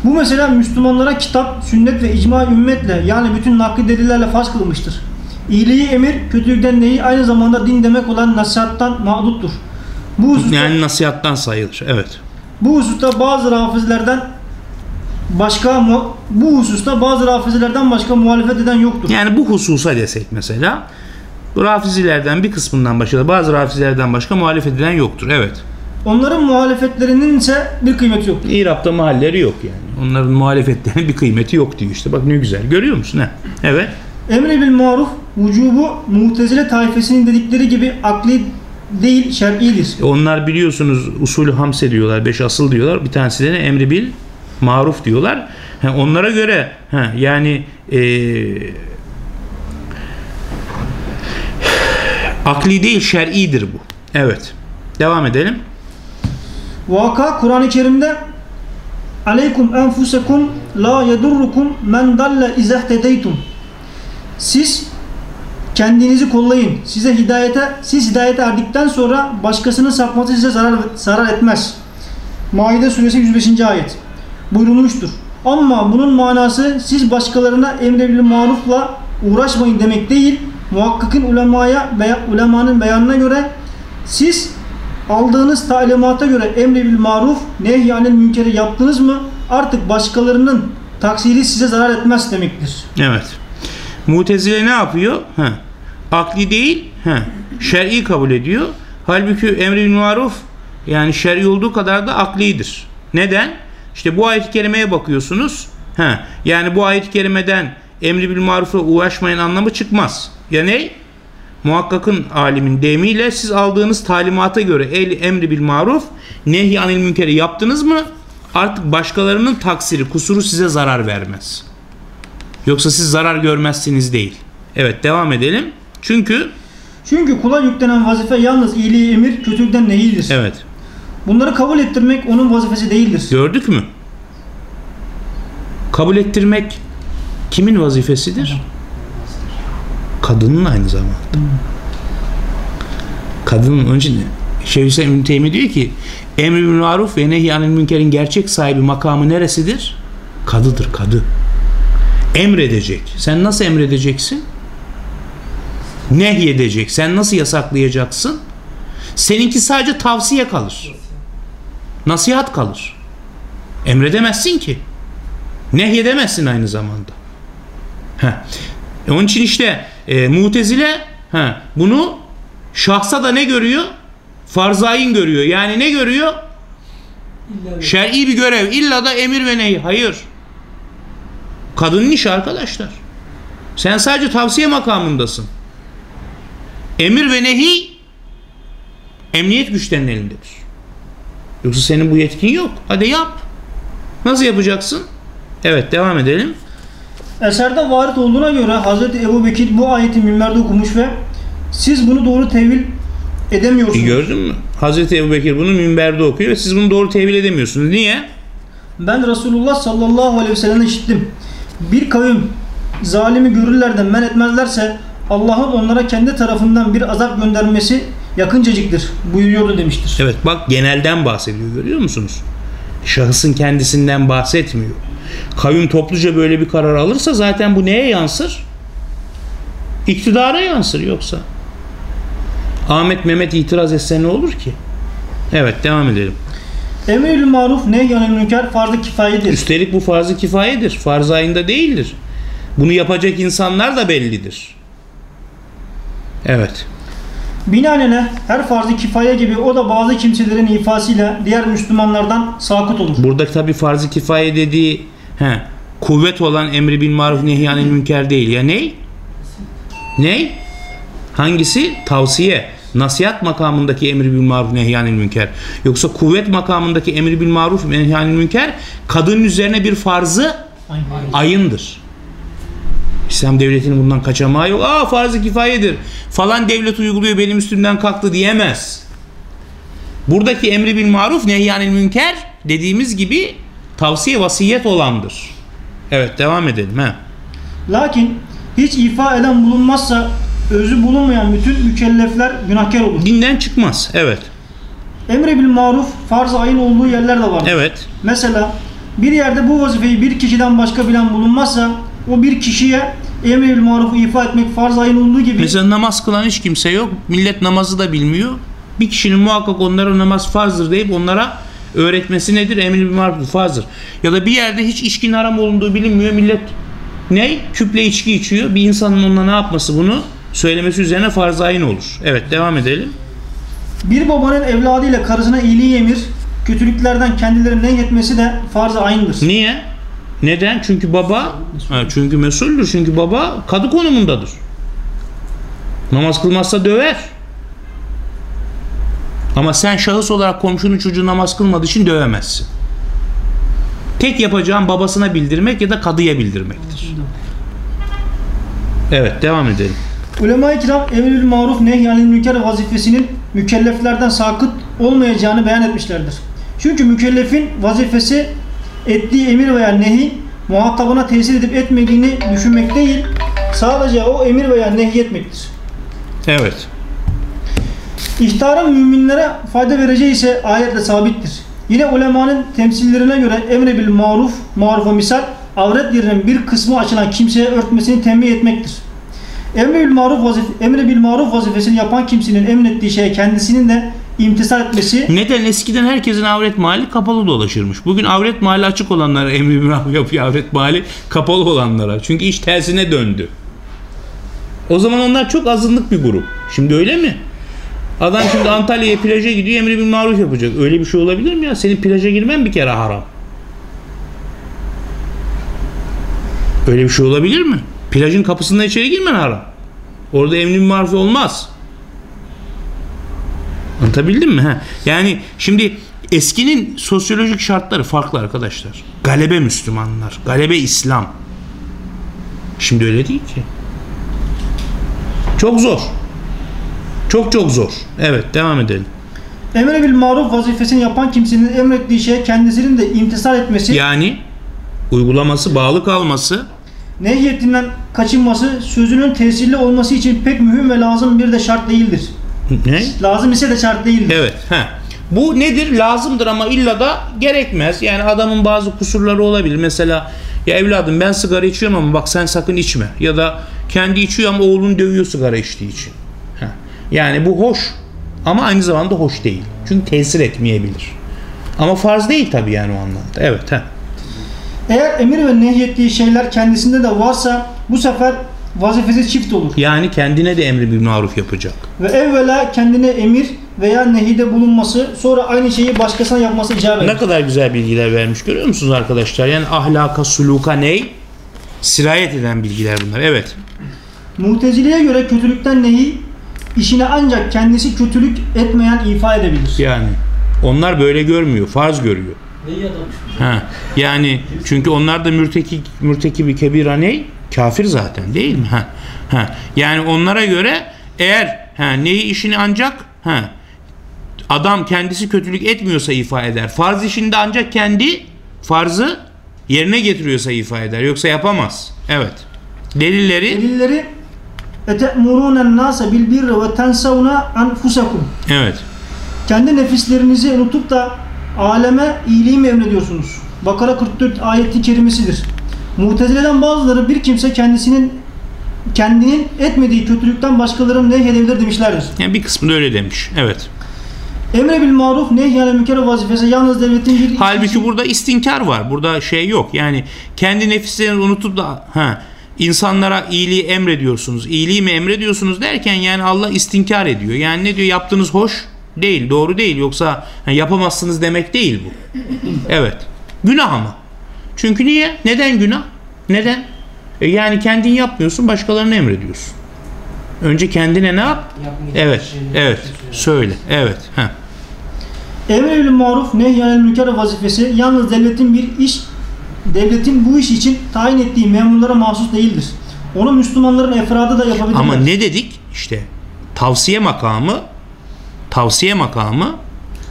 Bu mesela Müslümanlara kitap, sünnet ve icma ümmetle yani bütün nakli delillerle farz kılınmıştır. İyiliği emir, kötülükten nehi aynı zamanda din demek olan nasihattan mağduttur. Bu hususta, Yani nasihattan sayılır. Evet. bu hususta bazı rafizlerden başka bu hususta bazı rafizilerden başka muhalefet eden yoktur. Yani bu hususa desek mesela bu rafizilerden bir kısmından başka bazı rafizilerden başka muhalefet eden yoktur. Evet. Onların muhalefetlerinin ise bir kıymeti yoktur. İrab'da mahalleri yok yani. Onların muhalefetlerinin bir kıymeti yok diyor işte. Bak ne güzel. Görüyor musun? Ne? Evet. Emri bil maruf vücubu mutezile taifesinin dedikleri gibi akli değil şer'idir. Onlar biliyorsunuz usulü hamse diyorlar. Beş asıl diyorlar. Bir tanesi de ne? Emri bil maruf diyorlar. Ha, onlara göre ha, yani eee akli değil şer'idir bu. Evet. Devam edelim. Vaka Kur'an-ı Kerim'de Aleykum enfusekum la yedurrukum men dalle izehtedeytum. Siz kendinizi kollayın. Size hidayete, siz hidayete erdikten sonra başkasının sapması size zarar, zarar etmez. Maide suresi 105. ayet. Buyurulmuştur. Ama bunun manası siz başkalarına emre bil marufla uğraşmayın demek değil. Muhakkakın ulemaya, beya, ulemanın beyanına göre siz aldığınız talimata göre emri bil maruf nehyanil münkeri yaptınız mı artık başkalarının taksiri size zarar etmez demektir. Evet. Mutezile ne yapıyor? Ha. Akli değil, ha. şer'i kabul ediyor. Halbuki emri bil maruf yani şer'i olduğu kadar da aklidir. Neden? İşte bu ayet-i kerimeye bakıyorsunuz. Ha. Yani bu ayet-i kerimeden emri bil marufa uğraşmayın anlamı çıkmaz. Ya ne? Muhakkakın alimin deyimiyle siz aldığınız talimata göre el emri bil maruf nehy anil münkeri yaptınız mı? Artık başkalarının taksiri, kusuru size zarar vermez. Yoksa siz zarar görmezsiniz değil. Evet devam edelim. Çünkü Çünkü kula yüklenen vazife yalnız iyiliği emir, kötülükten nehidir. evet Bunları kabul ettirmek onun vazifesi değildir. gördük mü? Kabul ettirmek kimin vazifesidir? Kadının aynı zamanda. Kadının önce Şeyhüseyin İbn Teymi diyor ki emri bil maruf ve nehyanil münkerin gerçek sahibi makamı neresidir? Kadıdır kadı. Emredecek. Sen nasıl emredeceksin? Nehyedecek. Sen nasıl yasaklayacaksın? Seninki sadece tavsiye kalır. Nasihat kalır. Emredemezsin ki. Nehyedemezsin aynı zamanda. Heh. E onun için işte e, mutezile ha, bunu şahsa da ne görüyor? Farzain görüyor. Yani ne görüyor? Şer'i bir görev. İlla da emir ve nehy. Hayır. Kadının işi arkadaşlar. Sen sadece tavsiye makamındasın. Emir ve nehi emniyet güçlerinin elindedir. Yoksa senin bu yetkin yok. Hadi yap. Nasıl yapacaksın? Evet devam edelim. Eserde varit olduğuna göre Hazreti Ebu Bekir bu ayeti minberde okumuş ve siz bunu doğru tevil edemiyorsunuz. E gördün mü? Hazreti Ebu Bekir bunu minberde okuyor ve siz bunu doğru tevil edemiyorsunuz. Niye? Ben Resulullah sallallahu aleyhi ve sellem'den işittim. Bir kavim zalimi görürler de men etmezlerse Allah'ın onlara kendi tarafından bir azap göndermesi yakıncacıktır buyuruyordu demiştir. Evet bak genelden bahsediyor görüyor musunuz? Şahısın kendisinden bahsetmiyor. Kavim topluca böyle bir karar alırsa zaten bu neye yansır? İktidara yansır yoksa. Ahmet Mehmet itiraz etse ne olur ki? Evet devam edelim. Emrül maruf nehyanil münker farz-ı kifayedir. Üstelik bu farz-ı kifayedir. Farz ayında değildir. Bunu yapacak insanlar da bellidir. Evet. Binaenaleyh her farz-ı kifaye gibi o da bazı kimselerin ifasıyla diğer Müslümanlardan sakıt olur. Burada tabi farz-ı kifaye dediği he, kuvvet olan emri bil maruf nehyanil münker değil. Ya ney? Ney? Hangisi? Tavsiye. Nasihat makamındaki emri bil maruf nehyanil münker. Yoksa kuvvet makamındaki emri bil maruf nehyanil münker kadının üzerine bir farzı ayındır. İslam devletinin bundan kaçamağı yok. Aa farz-ı kifayedir. Falan devlet uyguluyor benim üstümden kalktı diyemez. Buradaki emri bil maruf nehyanil münker dediğimiz gibi tavsiye vasiyet olandır. Evet devam edelim. He. Lakin hiç ifa eden bulunmazsa özü bulunmayan bütün mükellefler günahkar olur. Dinden çıkmaz. Evet. Emri bil maruf farz-ı ayın olduğu yerler de var. Evet. Mesela bir yerde bu vazifeyi bir kişiden başka bilen bulunmazsa o bir kişiye emri bil marufu ifa etmek farz-ı ayın olduğu gibi Mesela namaz kılan hiç kimse yok. Millet namazı da bilmiyor. Bir kişinin muhakkak onlara namaz farzdır deyip onlara öğretmesi nedir? Emri bil maruf farzdır. Ya da bir yerde hiç içkinin haram olunduğu bilinmiyor. Millet ne? Küple içki içiyor. Bir insanın onunla ne yapması bunu söylemesi üzerine farz-ı ayın olur. Evet devam edelim. bir babanın evladıyla karısına iyiliği emir, kötülüklerden kendilerini nehyetmesi de farz-ı ayındır. Niye? Neden? Çünkü baba ha, çünkü mesuldür. Çünkü baba kadı konumundadır. Namaz kılmazsa döver. Ama sen şahıs olarak komşunun çocuğu namaz kılmadığı için dövemezsin. Tek yapacağın babasına bildirmek ya da kadıya bildirmektir. Evet devam edelim. Ulema-i kiram emrül maruf nehyanil münker vazifesinin mükelleflerden sakıt olmayacağını beyan etmişlerdir. Çünkü mükellefin vazifesi ettiği emir veya nehi muhatabına tesir edip etmediğini düşünmek değil, sadece o emir veya nehy etmektir. Evet. İhtarın müminlere fayda vereceği ise ayetle sabittir. Yine ulemanın temsillerine göre emre bil maruf, marufa misal, avret yerinin bir kısmı açılan kimseye örtmesini tembih etmektir. Emre bil maruf, vazif emre bil maruf vazifesini yapan kimsenin emrettiği şeye kendisinin de imtisal etmesi Neden? Eskiden herkesin avret mahalli kapalı dolaşırmış. Bugün avret mahalli açık olanlara emri bir maruf yapıyor. Avret mahalli kapalı olanlara. Çünkü iş tersine döndü. O zaman onlar çok azınlık bir grup. Şimdi öyle mi? Adam şimdi Antalya'ya plaja gidiyor emri bir maruf yapacak. Öyle bir şey olabilir mi ya? Senin plaja girmen bir kere haram. Öyle bir şey olabilir mi? Plajın kapısından içeri girmen haram. Orada emri maruf olmaz. Anlatabildim mi? Ha? Yani şimdi eskinin sosyolojik şartları farklı arkadaşlar. Galebe Müslümanlar, galebe İslam. Şimdi öyle değil ki. Çok zor. Çok çok zor. Evet devam edelim. emre bil maruf vazifesini yapan kimsenin emrettiği şeye kendisinin de imtisal etmesi, Yani uygulaması, bağlı kalması nehyetinden kaçınması sözünün tesirli olması için pek mühim ve lazım bir de şart değildir. ne? Lazım ise de şart değildir. Evet. Ha. Bu nedir? Lazımdır ama illa da gerekmez. Yani adamın bazı kusurları olabilir. Mesela ya evladım ben sigara içiyorum ama bak sen sakın içme. Ya da kendi içiyor ama oğlunu dövüyor sigara içtiği için. Ha. Yani bu hoş ama aynı zamanda hoş değil. Çünkü tesir etmeyebilir. Ama farz değil tabii yani o anlamda. Evet. Ha. Eğer emir ve nehyettiği şeyler kendisinde de varsa bu sefer vazifesi çift olur. Yani kendine de emri bir maruf yapacak. Ve evvela kendine emir veya nehide bulunması sonra aynı şeyi başkasına yapması icap Ne eder. kadar güzel bilgiler vermiş görüyor musunuz arkadaşlar? Yani ahlaka, suluka ney? Sirayet eden bilgiler bunlar. Evet. Mutezile'ye göre kötülükten nehi işine ancak kendisi kötülük etmeyen ifa edebilir. Yani onlar böyle görmüyor, farz görüyor. Neyi adamış? Ha. Yani çünkü onlar da mürteki mürtekibi kebira ne? Kafir zaten değil mi? Ha. Ha. Yani onlara göre eğer ha neyi işini ancak ha adam kendisi kötülük etmiyorsa ifa eder. Farz işinde ancak kendi farzı yerine getiriyorsa ifa eder. Yoksa yapamaz. Evet. Delilleri Delilleri ete'murûnen nâse bil birri ve tensavna enfusakum. evet. Kendi nefislerinizi unutup da aleme iyiliği mi emrediyorsunuz? Bakara 44 ayeti kerimesidir. Mutezile'den bazıları bir kimse kendisinin kendinin etmediği kötülükten başkalarının nehyedebilir demişlerdir. Yani bir kısmı da öyle demiş. Evet. Emre bil maruf nehyanel münker vazifesi yalnız devletin bir Halbuki burada istinkar var. Burada şey yok. Yani kendi nefislerini unutup da ha insanlara iyiliği emrediyorsunuz. İyiliği mi emrediyorsunuz derken yani Allah istinkar ediyor. Yani ne diyor? Yaptığınız hoş değil, doğru değil. Yoksa ha, yapamazsınız demek değil bu. Evet. Günah ama. Çünkü niye? Neden günah? Neden? E yani kendin yapmıyorsun, başkalarına emrediyorsun. Önce kendine ne yap? Evet. Evet. Söyle. Evet. Ha. Emre bil maruf nehyanel münker vazifesi yalnız devletin bir iş devletin bu iş için tayin ettiği memurlara mahsus değildir. Onu Müslümanların efradı da yapabilirler. Ama ne dedik? İşte tavsiye makamı, tavsiye makamı,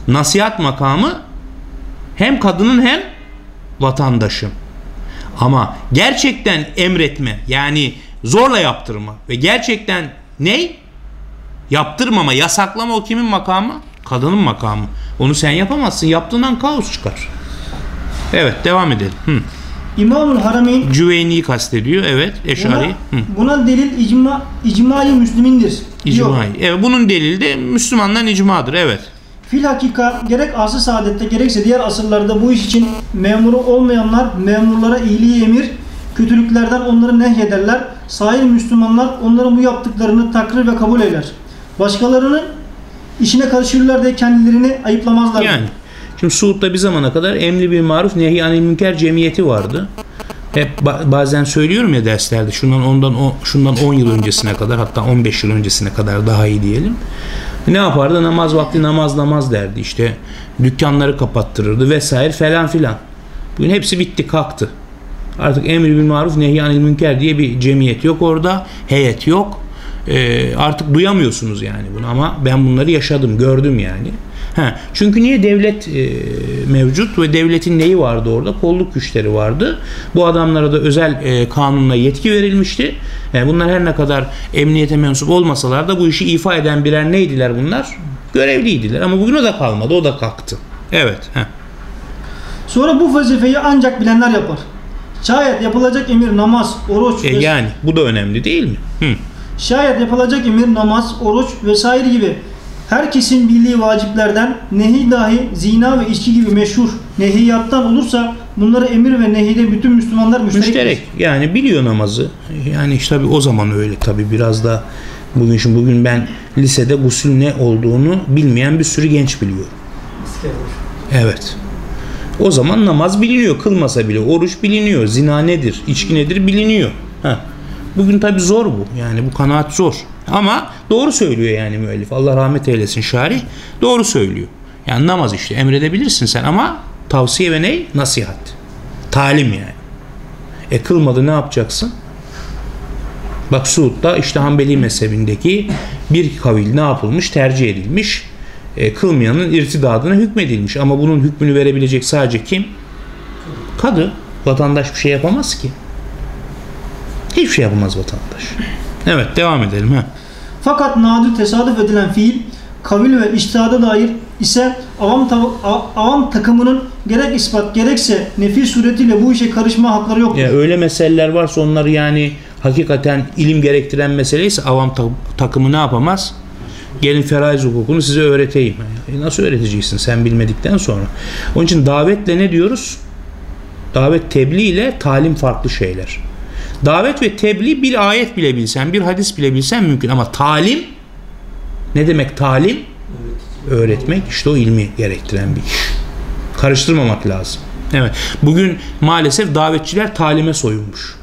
nasihat makamı hem kadının hem vatandaşın. Ama gerçekten emretme yani zorla yaptırma ve gerçekten ne? Yaptırmama, yasaklama o kimin makamı? Kadının makamı. Onu sen yapamazsın. Yaptığından kaos çıkar. Evet devam edelim. Hı. İmamul Harameyn Cüveyni'yi kastediyor. Evet. Eşari. buna, buna delil icma icma-i müslümindir. diyor. İcma. Evet, bunun delili de Müslümanların icmadır. Evet. Fil hakika gerek asr saadette gerekse diğer asırlarda bu iş için memuru olmayanlar memurlara iyiliği emir, kötülüklerden onları nehyederler. Sair Müslümanlar onların bu yaptıklarını takrir ve kabul eder. Başkalarının işine karışırlar diye kendilerini ayıplamazlar. Yani. Şimdi Suud'da bir zamana kadar emri bir maruf nehy anil münker cemiyeti vardı. Hep ba- bazen söylüyorum ya derslerde şundan ondan o, şundan 10 yıl öncesine kadar hatta 15 yıl öncesine kadar daha iyi diyelim. Ne yapardı? Namaz vakti namaz namaz derdi. İşte dükkanları kapattırırdı vesaire falan filan. Bugün hepsi bitti kalktı. Artık emri bil maruf nehy anil münker diye bir cemiyet yok orada. Heyet yok. Ee, artık duyamıyorsunuz yani bunu ama ben bunları yaşadım, gördüm yani. Ha, çünkü niye devlet e, mevcut ve devletin neyi vardı orada? Kolluk güçleri vardı. Bu adamlara da özel e, kanunla yetki verilmişti. E, bunlar her ne kadar emniyete mensup olmasalar da bu işi ifa eden birer neydiler bunlar? Görevliydiler ama bugün o da kalmadı, o da kalktı. Evet. heh. Sonra bu vazifeyi ancak bilenler yapar. Şayet yapılacak emir namaz, oruç E, yani bu da önemli değil mi? Hı. Şayet yapılacak emir namaz, oruç vesaire gibi herkesin bildiği vaciplerden nehi dahi zina ve içki gibi meşhur nehiyattan olursa bunları emir ve nehide bütün Müslümanlar müşterektir. Müşterek. Yani biliyor namazı. Yani işte tabii o zaman öyle tabii biraz da bugün şimdi bugün ben lisede gusül ne olduğunu bilmeyen bir sürü genç biliyor. Evet. O zaman namaz biliniyor kılmasa bile. Oruç biliniyor. Zina nedir? içki nedir biliniyor. Ha. Bugün tabi zor bu. Yani bu kanaat zor. Ama doğru söylüyor yani müellif. Allah rahmet eylesin şarih. Doğru söylüyor. Yani namaz işte emredebilirsin sen ama tavsiye ve ney? Nasihat. Talim yani. E kılmadı ne yapacaksın? Bak Suud'da işte Hanbeli mezhebindeki bir kavil ne yapılmış? Tercih edilmiş. E, kılmayanın irtidadına hükmedilmiş. Ama bunun hükmünü verebilecek sadece kim? Kadı. Vatandaş bir şey yapamaz ki. Hiçbir şey yapamaz vatandaş. Evet devam edelim. Ha. Fakat nadir tesadüf edilen fiil kavil ve iştihada dair ise avam, tav- a- avam takımının gerek ispat gerekse nefi suretiyle bu işe karışma hakları yoktur. Ya öyle meseleler varsa onları yani hakikaten ilim gerektiren meseleyse avam ta- takımı ne yapamaz? Gelin feraiz hukukunu size öğreteyim. E nasıl öğreteceksin sen bilmedikten sonra? Onun için davetle ne diyoruz? Davet tebliğ ile talim farklı şeyler. Davet ve tebliğ bir ayet bile bilsen, bir hadis bile bilsen mümkün ama talim ne demek talim? Öğretmek işte o ilmi gerektiren bir iş. Karıştırmamak lazım. Evet. Bugün maalesef davetçiler talime soyunmuş.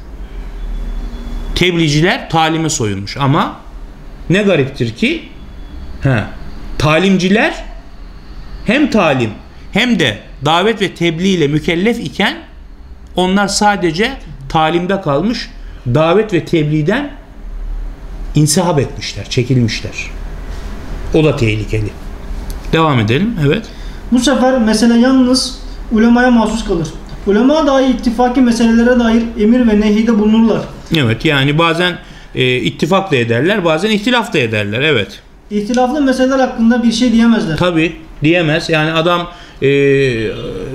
Tebliğciler talime soyunmuş ama ne gariptir ki he, talimciler hem talim hem de davet ve tebliğ ile mükellef iken onlar sadece talimde kalmış davet ve tebliğden insihap etmişler, çekilmişler. O da tehlikeli. Devam edelim. Evet. Bu sefer mesele yalnız ulemaya mahsus kalır. Ulema dahi ittifaki meselelere dair emir ve nehide bulunurlar. Evet yani bazen e, ittifak da ederler, bazen ihtilaf da ederler. Evet. İhtilaflı meseleler hakkında bir şey diyemezler. Tabi diyemez. Yani adam e,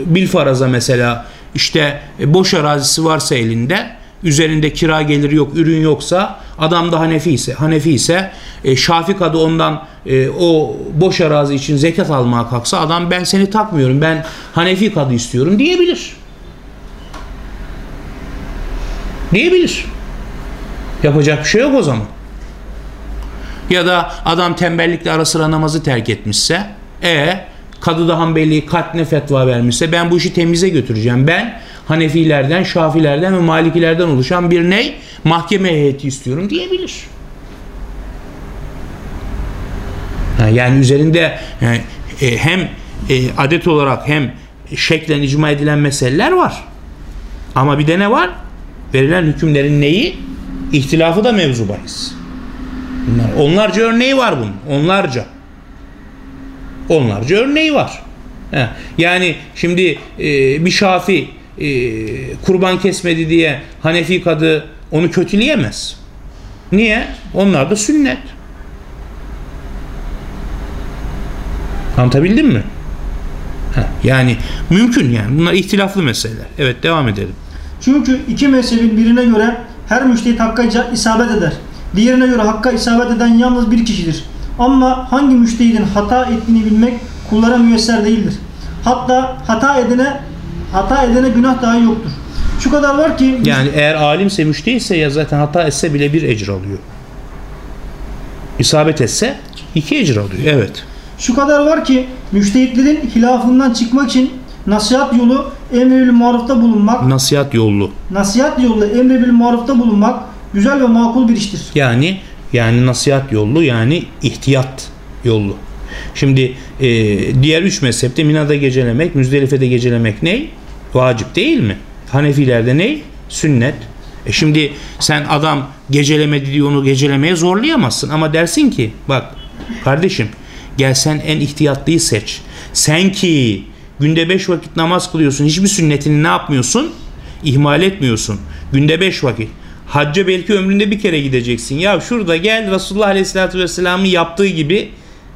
bil faraza mesela işte e, boş arazisi varsa elinde üzerinde kira geliri yok, ürün yoksa Adam da Hanefi ise, Hanefi ise e, Şafi kadı ondan e, o boş arazi için zekat almaya kalksa adam ben seni takmıyorum ben Hanefi kadı istiyorum diyebilir. Diyebilir. Yapacak bir şey yok o zaman. Ya da adam tembellikle ara sıra namazı terk etmişse e kadı da Hanbeli katne fetva vermişse ben bu işi temize götüreceğim. Ben Hanefilerden, Şafilerden ve Malikilerden oluşan bir ney? Mahkeme heyeti istiyorum diyebilir. Yani üzerinde yani, e, hem e, adet olarak hem şeklen icma edilen meseleler var. Ama bir de ne var? Verilen hükümlerin neyi? İhtilafı da mevzu bahis. Onlarca örneği var bunun. Onlarca. Onlarca örneği var. Yani şimdi e, bir şafi e, kurban kesmedi diye Hanefi kadı onu kötüleyemez. Niye? Onlar da sünnet. Anlatabildim mi? Yani mümkün yani. Bunlar ihtilaflı meseleler. Evet devam edelim. Çünkü iki mezhebin birine göre her müştehit hakka isabet eder. Diğerine göre hakka isabet eden yalnız bir kişidir. Ama hangi müştehidin hata ettiğini bilmek kullara müyesser değildir. Hatta hata edene hata edene günah dahi yoktur. Şu kadar var ki Yani eğer alimse müştehitse ya zaten hata etse bile bir ecir alıyor. İsabet etse iki ecir alıyor. Evet. Şu kadar var ki müştehitlerin hilafından çıkmak için nasihat yolu emri bil marufta bulunmak, Nasihat yollu. nasihat yolu emri bil marufta bulunmak güzel ve makul bir iştir. Yani yani nasihat yollu yani ihtiyat yollu. Şimdi e, diğer üç mezhepte Mina'da gecelemek, Müzdelife'de gecelemek ne? Vacip değil mi? Hanefilerde ne? Sünnet. E şimdi sen adam gecelemedi diye onu gecelemeye zorlayamazsın. Ama dersin ki bak kardeşim gel sen en ihtiyatlıyı seç. Sen ki günde beş vakit namaz kılıyorsun. Hiçbir sünnetini ne yapmıyorsun? İhmal etmiyorsun. Günde beş vakit. Hacca belki ömründe bir kere gideceksin. Ya şurada gel Resulullah Aleyhisselatü Vesselam'ın yaptığı gibi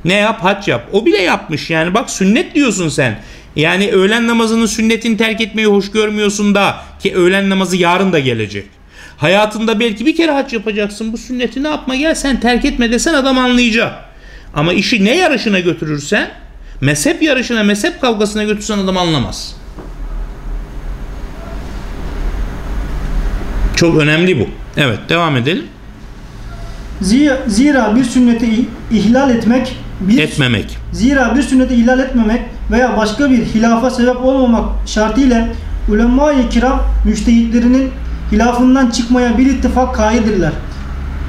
ne yap? Hac yap. O bile yapmış yani. Bak sünnet diyorsun sen. Yani öğlen namazının sünnetini terk etmeyi hoş görmüyorsun da ki öğlen namazı yarın da gelecek. Hayatında belki bir kere hac yapacaksın. Bu sünneti ne yapma gel sen terk etme desen adam anlayacak. Ama işi ne yarışına götürürsen mezhep yarışına, mezhep kavgasına götürsen adam anlamaz. Çok önemli bu. Evet devam edelim. Zira, zira bir sünneti ih- ihlal etmek bir Etmemek. Zira bir sünneti ihlal etmemek veya başka bir hilafa sebep olmamak şartıyla ulema-i kiram müştehitlerinin hilafından çıkmaya bir ittifak kaidirler.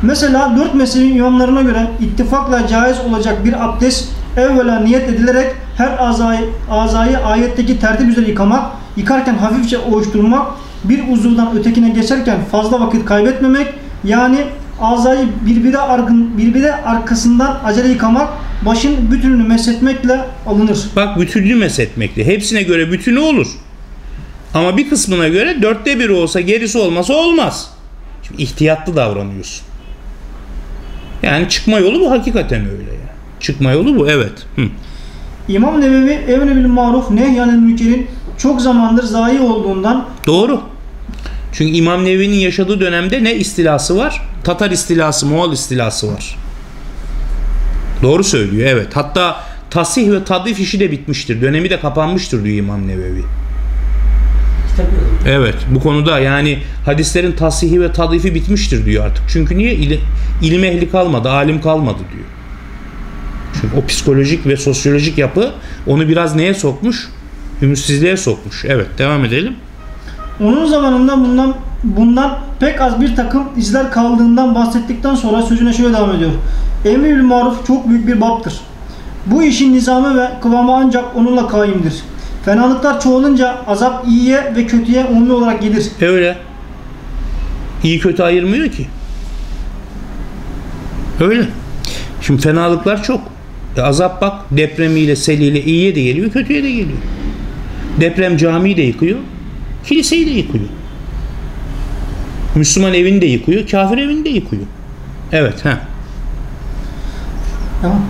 Mesela dört mezhebin imamlarına göre ittifakla caiz olacak bir abdest evvela niyet edilerek her azayı, azayı ayetteki tertip üzere yıkamak, yıkarken hafifçe ovuşturmak, bir uzuvdan ötekine geçerken fazla vakit kaybetmemek, yani azayı birbiri, argın, birbiri arkasından acele yıkamak, başın bütününü meshetmekle alınır. Bak bütünlüğü meshetmekte. Hepsine göre bütünü olur. Ama bir kısmına göre dörtte biri olsa gerisi olmasa olmaz. Şimdi ihtiyatlı davranıyorsun. Yani çıkma yolu bu hakikaten öyle ya. Çıkma yolu bu evet. Hı. İmam Nevevi emri bil maruf nehyanil münkerin çok zamandır zayi olduğundan Doğru. Çünkü İmam Nevi'nin yaşadığı dönemde ne istilası var? Tatar istilası, Moğol istilası var. Doğru söylüyor evet. Hatta tasih ve tadif işi de bitmiştir. Dönemi de kapanmıştır diyor İmam Nevevi. Evet bu konuda yani hadislerin tasihi ve tadifi bitmiştir diyor artık. Çünkü niye? İli, ilim ehli kalmadı, alim kalmadı diyor. Çünkü o psikolojik ve sosyolojik yapı onu biraz neye sokmuş? Ümitsizliğe sokmuş. Evet devam edelim. Onun zamanında bundan bundan pek az bir takım izler kaldığından bahsettikten sonra sözüne şöyle devam ediyor. Emri bil maruf çok büyük bir baptır. Bu işin nizamı ve kıvamı ancak onunla kaimdir. Fenalıklar çoğalınca azap iyiye ve kötüye umumi olarak gelir. Öyle. İyi kötü ayırmıyor ki. Öyle. Şimdi fenalıklar çok. E azap bak depremiyle, seliyle iyiye de geliyor, kötüye de geliyor. Deprem camiyi de yıkıyor, Kiliseyi de yıkıyor. Müslüman evini de yıkıyor, kafir evini de yıkıyor. Evet, he. Tamam.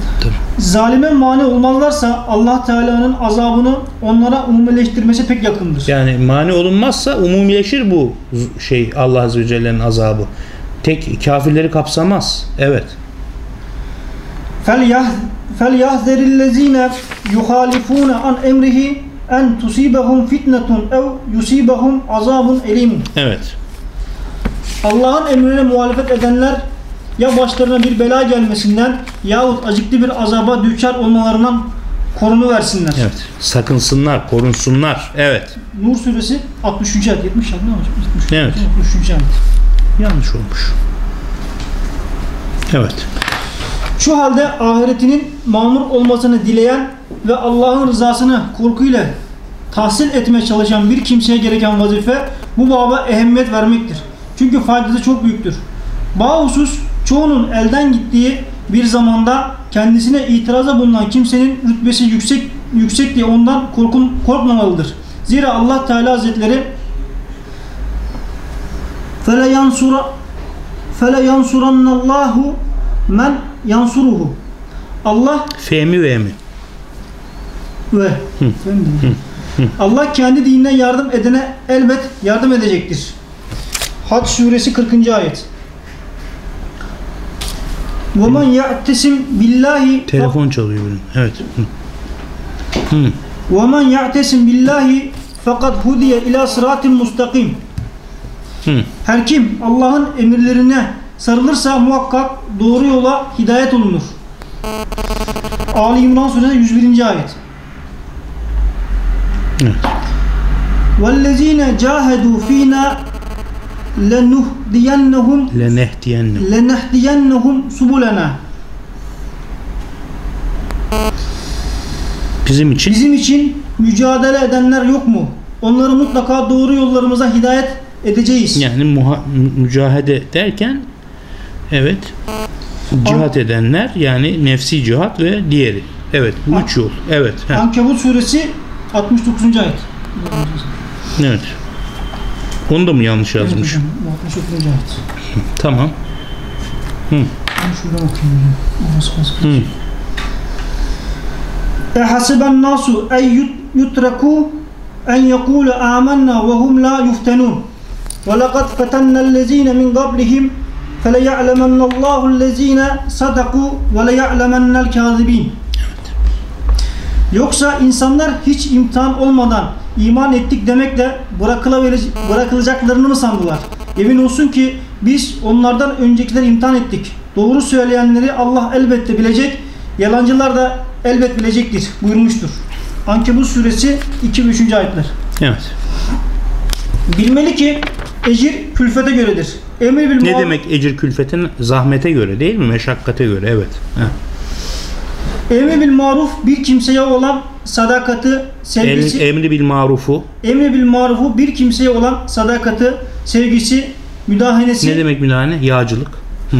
Zalime mani olmazlarsa Allah Teala'nın azabını onlara umumileştirmesi pek yakındır. Yani mani olunmazsa umumileşir bu şey Allah Azze ve Celle'nin azabı. Tek kafirleri kapsamaz. Evet. Fel yahzerillezine yuhalifune an emrihi en tusibahum fitnetun ev yusibahum azabun elim. Evet. Allah'ın emrine muhalefet edenler ya başlarına bir bela gelmesinden yahut acıklı bir azaba düçar olmalarından korunu versinler. Evet. Sakınsınlar, korunsunlar. Evet. Nur suresi 63. ayet. 70 ayet ne hocam? 73. Evet. 63. ayet. Yanlış olmuş. Evet. Şu halde ahiretinin mamur olmasını dileyen ve Allah'ın rızasını korkuyla tahsil etmeye çalışan bir kimseye gereken vazife bu baba ehemmiyet vermektir. Çünkü faydası çok büyüktür. Bahusus çoğunun elden gittiği bir zamanda kendisine itiraza bulunan kimsenin rütbesi yüksek yüksek diye ondan korkun, korkmamalıdır. Zira Allah Teala Hazretleri فَلَا يَنْصُرَ فَلَا يَنْصُرَنَّ اللّٰهُ men yansuruhu. Allah Fehmi ve mi? Ve. Hı. Allah kendi dininden yardım edene elbet yardım edecektir. Hac suresi 40. ayet. Vaman ya'tesim billahi Telefon çalıyor benim. Evet. Hı. Vaman ya'tesim billahi fakat hudiye ila sıratin mustakim. Her kim Allah'ın emirlerine sarılırsa muhakkak doğru yola hidayet olunur. Ali İmran suresi 101. ayet. Evet. وَالَّذ۪ينَ جَاهَدُوا ف۪ينَا لَنُهْدِيَنَّهُمْ Lenehdiyenne. لَنَهْدِيَنَّهُمْ سُبُلَنَا Bizim için Bizim için mücadele edenler yok mu? Onları mutlaka doğru yollarımıza hidayet edeceğiz. yani muha- mü- mücahede derken evet cihat edenler yani nefsi cihat ve diğeri. Evet bu üç yol. Evet. heh, Ankebut suresi 69. ayet. Evet. Onu da mı yanlış yazmış? Evet, hocam, 69. ayet. Tamam. Ben şuradan okuyayım hocam. Orası başka. Hı. ehasiben nasu en yut- yutraku en yekulu amennâ ve hum la yuftenûn ve lekad fetennellezîne min qablihim feleya'lemennallâhu'llezîne sadakû ve leya'lemennel kâzibîn Yoksa insanlar hiç imtihan olmadan iman ettik demekle bırakılacaklarını mı sandılar? Emin olsun ki biz onlardan öncekiler imtihan ettik. Doğru söyleyenleri Allah elbette bilecek, yalancılar da elbet bilecektir buyurmuştur. Ankebut suresi 2 ve 3. ayetler. Evet. Bilmeli ki ecir külfete göredir. Emir bil Ne demek ecir külfetin zahmete göre değil mi? Meşakkate göre evet. Heh. Emri bil maruf bir kimseye olan sadakati, sevgisi, El, emri bil marufu. emri bil marufu bir kimseye olan sadakati, sevgisi, müdahanesi, Ne demek müdahale? Yağcılık. Hı.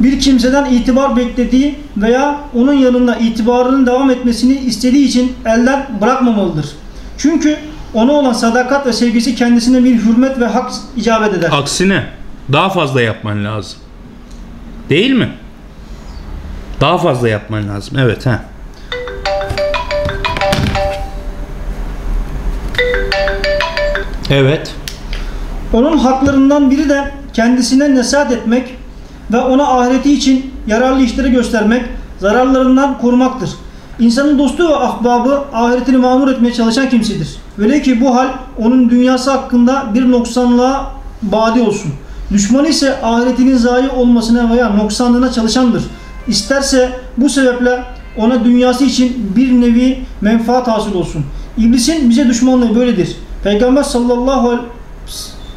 bir kimseden itibar beklediği veya onun yanında itibarının devam etmesini istediği için elden bırakmamalıdır. Çünkü ona olan sadakat ve sevgisi kendisine bir hürmet ve hak icabet eder. Aksine daha fazla yapman lazım. Değil mi? Daha fazla yapman lazım. Evet ha. Evet. Onun haklarından biri de kendisine nasihat etmek ve ona ahireti için yararlı işleri göstermek, zararlarından korumaktır. İnsanın dostu ve ahbabı ahiretini mamur etmeye çalışan kimsedir. Öyle ki bu hal onun dünyası hakkında bir noksanlığa badi olsun. Düşmanı ise ahiretinin zayi olmasına veya noksanlığına çalışandır. İsterse bu sebeple ona dünyası için bir nevi menfaat hasıl olsun. İblisin bize düşmanlığı böyledir. Peygamber sallallahu aleyhi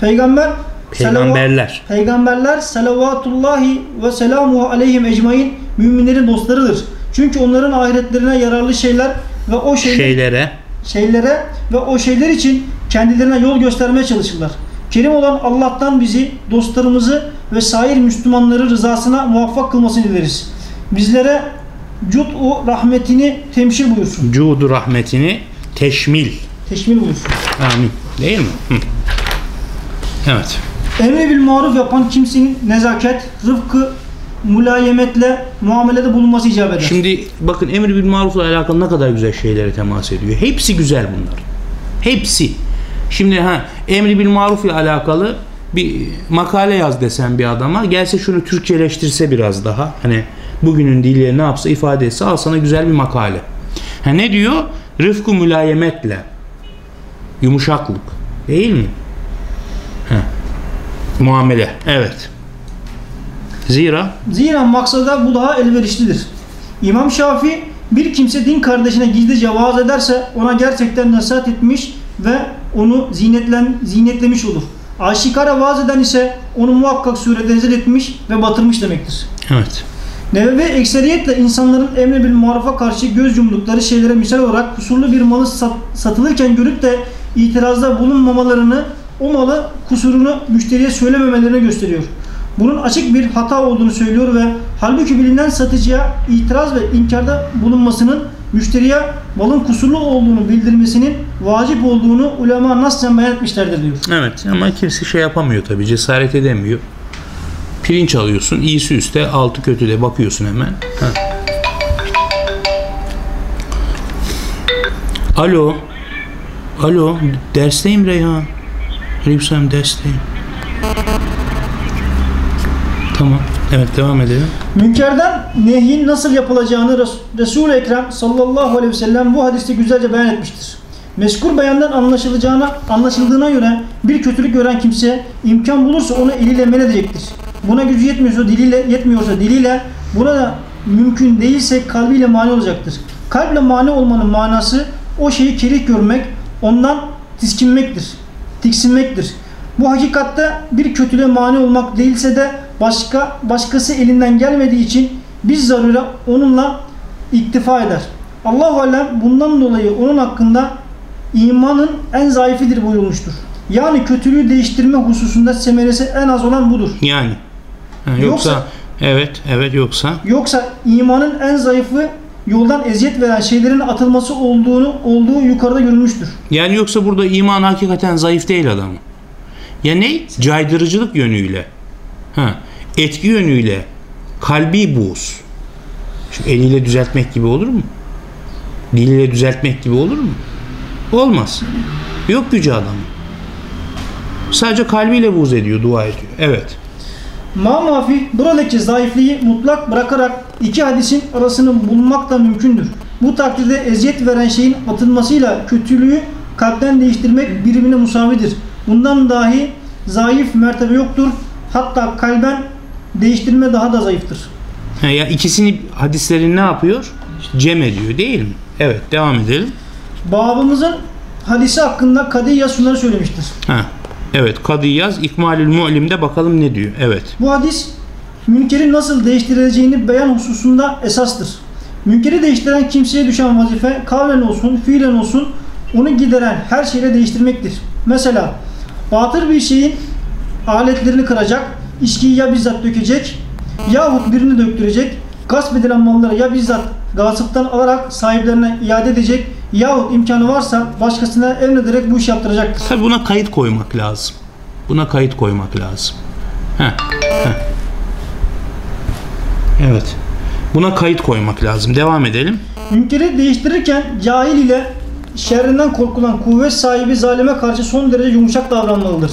Peygamber Peygamberler. Peygamberler salavatullahi ve selamuhu aleyhim ecmain müminlerin dostlarıdır. Çünkü onların ahiretlerine yararlı şeyler ve o şeyler, Şeylere şeylere ve o şeyler için kendilerine yol göstermeye çalışırlar. Kerim olan Allah'tan bizi, dostlarımızı ve sair Müslümanları rızasına muvaffak kılmasını dileriz. Bizlere cut'u rahmetini temsil buyursun. cudu rahmetini teşmil. Teşmil buyursun. Amin. Değil mi? Hı. Evet. Emri bil maruf yapan kimsenin nezaket, rıfkı, mülayemetle muamelede bulunması icap eder. Şimdi bakın emir bil marufla alakalı ne kadar güzel şeylere temas ediyor. Hepsi güzel bunlar. Hepsi. Şimdi ha emri bil marufla alakalı bir makale yaz desen bir adama gelse şunu Türkçeleştirse biraz daha hani bugünün diliyle ne yapsa ifade etse al sana güzel bir makale. Ha ne diyor? Rıfkı mülayemetle. Yumuşaklık. Değil mi? Ha. Muamele. Evet. Zira Zira maksada bu daha elverişlidir. İmam Şafii bir kimse din kardeşine gizlice vaaz ederse ona gerçekten nasihat etmiş ve onu zinetlen, zinetlemiş olur. Aşikara vaaz eden ise onu muhakkak surede rezil etmiş ve batırmış demektir. evet. Nevevi ekseriyetle insanların emre bil marufa karşı göz yumdukları şeylere misal olarak kusurlu bir malı sat- satılırken görüp de itirazda bulunmamalarını o malı kusurunu müşteriye söylememelerine gösteriyor. Bunun açık bir hata olduğunu söylüyor ve halbuki bilinen satıcıya itiraz ve inkarda bulunmasının müşteriye malın kusurlu olduğunu bildirmesinin vacip olduğunu ulema naslen beyan etmişlerdir diyor. Evet ama kimse şey yapamıyor tabii cesaret edemiyor. Pirinç alıyorsun iyisi üstte altı kötü de bakıyorsun hemen. Ha. Alo. Alo dersteyim Reyhan. Aleykümselam dersteyim. Tamam. Evet devam edelim. Münkerden nehyin nasıl yapılacağını Res- Resul-i Ekrem sallallahu aleyhi ve sellem bu hadiste güzelce beyan etmiştir. Meskur beyandan anlaşılacağına anlaşıldığına göre bir kötülük gören kimse imkan bulursa onu eliyle men edecektir. Buna gücü yetmiyorsa diliyle yetmiyorsa diliyle buna da mümkün değilse kalbiyle mani olacaktır. Kalple mani olmanın manası o şeyi kerih görmek, ondan tiskinmektir, tiksinmektir. Bu hakikatte bir kötülüğe mani olmak değilse de başka başkası elinden gelmediği için biz zarure onunla iktifa eder. Allahu alem bundan dolayı onun hakkında imanın en zayıfidir buyurulmuştur. Yani kötülüğü değiştirme hususunda semeresi en az olan budur. Yani. Ha, yoksa, Yoksa- evet evet yoksa Yoksa imanın en zayıfı yoldan eziyet veren şeylerin atılması olduğunu olduğu yukarıda görülmüştür. Yani yoksa burada iman hakikaten zayıf değil adamın. Ya ne? Caydırıcılık yönüyle. Ha. Etki yönüyle. Kalbi buğz. Şimdi eliyle düzeltmek gibi olur mu? Diliyle düzeltmek gibi olur mu? Olmaz. Yok gücü adamın. Sadece kalbiyle buğz ediyor, dua ediyor. Evet. Ma mafi buradaki zayıflığı mutlak bırakarak iki hadisin arasını bulmak da mümkündür. Bu takdirde eziyet veren şeyin atılmasıyla kötülüğü kalpten değiştirmek birbirine musavidir. Bundan dahi zayıf mertebe yoktur. Hatta kalben değiştirme daha da zayıftır. Ha, ya ikisini hadislerin ne yapıyor? Cem ediyor değil mi? Evet devam edelim. Babımızın hadisi hakkında Kadiyya şunları söylemiştir. Ha. Evet Kadı Yaz İkmalül Mu'lim'de bakalım ne diyor. Evet. Bu hadis münkeri nasıl değiştirileceğini beyan hususunda esastır. Münkeri değiştiren kimseye düşen vazife kavlen olsun, fiilen olsun onu gideren her şeyle değiştirmektir. Mesela batır bir şeyin aletlerini kıracak, içkiyi ya bizzat dökecek yahut birini döktürecek, gasp edilen malları ya bizzat gasıptan alarak sahiplerine iade edecek yahut imkanı varsa başkasına emrederek bu işi yaptıracaktır. Tabi buna kayıt koymak lazım. Buna kayıt koymak lazım. Heh, heh. Evet. Buna kayıt koymak lazım. Devam edelim. Münkeri değiştirirken cahil ile şerrinden korkulan kuvvet sahibi zalime karşı son derece yumuşak davranmalıdır.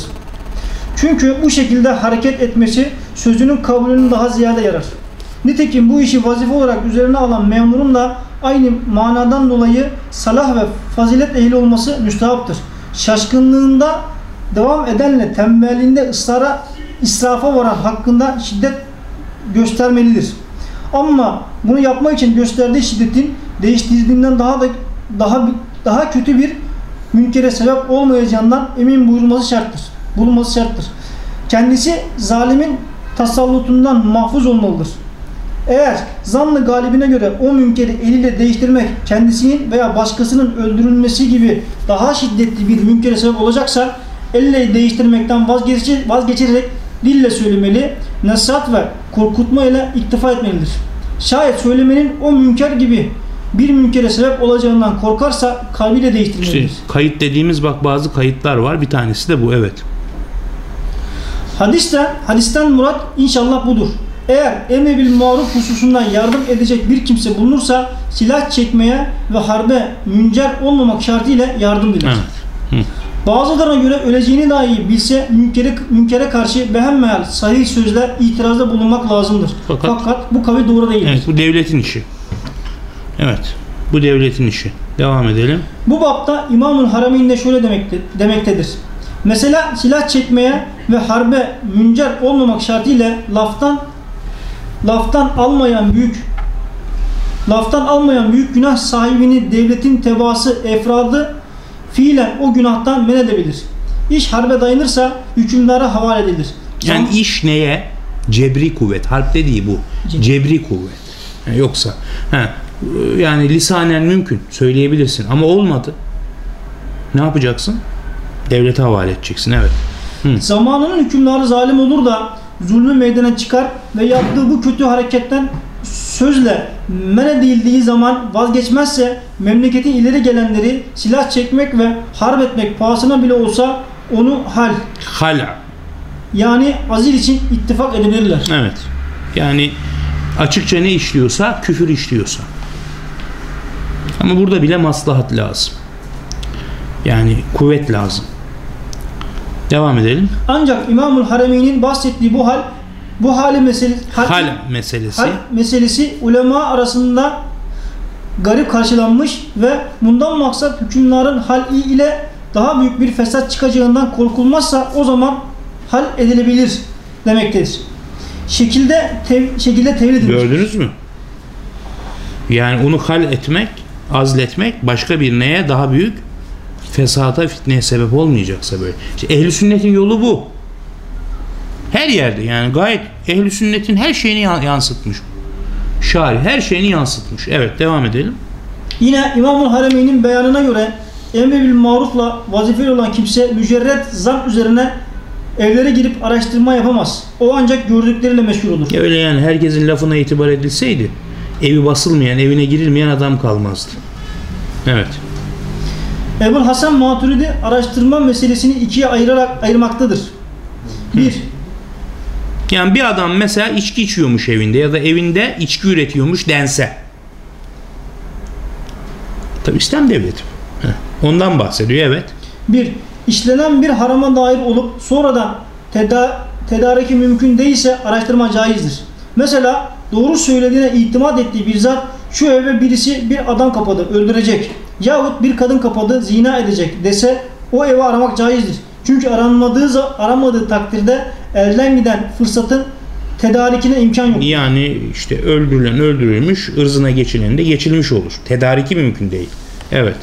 Çünkü bu şekilde hareket etmesi sözünün kabulünün daha ziyade yarar. Nitekim bu işi vazife olarak üzerine alan memurun da aynı manadan dolayı salah ve fazilet ehli olması müstahaptır. Şaşkınlığında devam edenle tembelliğinde ısrara, israfa varan hakkında şiddet göstermelidir. Ama bunu yapmak için gösterdiği şiddetin değiştirdiğinden daha da daha daha kötü bir münkere sebep olmayacağından emin buyurulması şarttır. Bulunması şarttır. Kendisi zalimin tasallutundan mahfuz olmalıdır. Eğer zanlı galibine göre o münkeri eliyle değiştirmek kendisinin veya başkasının öldürülmesi gibi daha şiddetli bir münkere sebep olacaksa elle değiştirmekten vazgeçe- vazgeçerek dille söylemeli, nasihat ve korkutma ile iktifa etmelidir. Şayet söylemenin o münker gibi bir münkere sebep olacağından korkarsa kalbiyle İşte değiştirmelidir. kayıt dediğimiz bak bazı kayıtlar var. Bir tanesi de bu. Evet. Hadisten, hadisten murat inşallah budur. Eğer emri bil maruf hususundan yardım edecek bir kimse bulunursa silah çekmeye ve harbe müncer olmamak şartıyla yardım diler. Evet. Bazılarına göre öleceğini dahi bilse münkere, münkere karşı behemmehal sahih sözler itirazda bulunmak lazımdır. Fakat- Fakat, bu kavli doğru değildir. Evet bu devletin işi. Evet. Bu devletin işi. Devam edelim. Bu bapta İmamül Harameyn de şöyle demekte, demektedir. Mesela silah çekmeye ve harbe müncer olmamak şartıyla laftan laftan almayan büyük laftan almayan büyük günah sahibini devletin tebaası efradı fiilen o günahtan men edebilir. İş harbe dayanırsa hükümdara havale edilir. Yani iş neye? Cebri kuvvet. Harp dediği bu. Cebri. Cebri kuvvet. Yani yoksa ha, yani lisanen mümkün söyleyebilirsin ama olmadı. Ne yapacaksın? Devlete havale edeceksin. Evet. Zamanının hükümdarı zalim olur da zulmü meydana çıkar ve yaptığı bu kötü hareketten sözle men edildiği zaman vazgeçmezse memleketin ileri gelenleri silah çekmek ve harp etmek pahasına bile olsa onu hal Hala. yani azil için ittifak edebilirler. Evet. Yani açıkça ne işliyorsa küfür işliyorsa. Ama burada bile maslahat lazım. Yani kuvvet lazım. Devam edelim. Ancak İmamul Haremeyn'in bahsettiği bu hal bu hali meselesi Hal meselesi. hal meselesi ulema arasında garip karşılanmış ve bundan maksat hükümlerin hal ile daha büyük bir fesat çıkacağından korkulmazsa o zaman hal edilebilir demektedir. Şekilde tev, şekilde tevil edilir. Gördünüz mü? Yani onu hal etmek, azletmek başka bir neye daha büyük fesata fitneye sebep olmayacaksa böyle. İşte ehli sünnetin yolu bu. Her yerde yani gayet ehli sünnetin her şeyini yan- yansıtmış. Şari her şeyini yansıtmış. Evet devam edelim. Yine İmamul Haremeyn'in beyanına göre emri bil marufla vazifeli olan kimse mücerret zan üzerine evlere girip araştırma yapamaz. O ancak gördükleriyle meşhur olur. Ya öyle yani herkesin lafına itibar edilseydi evi basılmayan, evine girilmeyen adam kalmazdı. Evet. Ebul Hasan Maturidi araştırma meselesini ikiye ayırarak ayırmaktadır. Bir, Yani bir adam mesela içki içiyormuş evinde ya da evinde içki üretiyormuş dense. Tabi İslam devleti. Ondan bahsediyor evet. bir işlenen bir harama dair olup sonradan teda tedariki mümkün değilse araştırma caizdir. Mesela doğru söylediğine itimat ettiği bir zat şu eve birisi bir adam kapadı öldürecek yahut bir kadın kapadı zina edecek dese o evi aramak caizdir. Çünkü aranmadığı aramadığı takdirde elden giden fırsatın tedarikine imkan yok. Yani işte öldürülen öldürülmüş, ırzına geçilen de geçilmiş olur. Tedariki mümkün değil. Evet.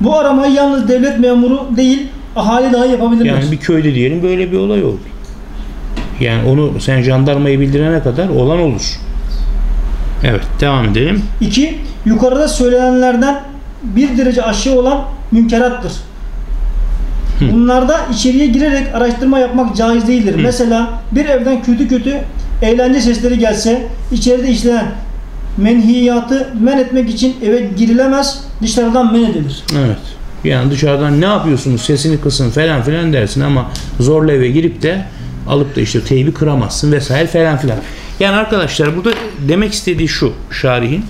Bu aramayı yalnız devlet memuru değil ahali dahi yapabilirler. Yani bir köyde diyelim böyle bir olay oldu. Yani onu sen jandarmayı bildirene kadar olan olur. Evet devam edelim. 2. Yukarıda söylenenlerden bir derece aşağı olan münkerattır. Bunlarda içeriye girerek araştırma yapmak caiz değildir. Mesela bir evden kötü kötü eğlence sesleri gelse içeride işlenen menhiyatı men etmek için eve girilemez dışarıdan men edilir. Evet. Yani dışarıdan ne yapıyorsunuz sesini kısın falan filan dersin ama zorla eve girip de alıp da işte teybi kıramazsın vesaire falan filan. Yani arkadaşlar burada demek istediği şu şarihin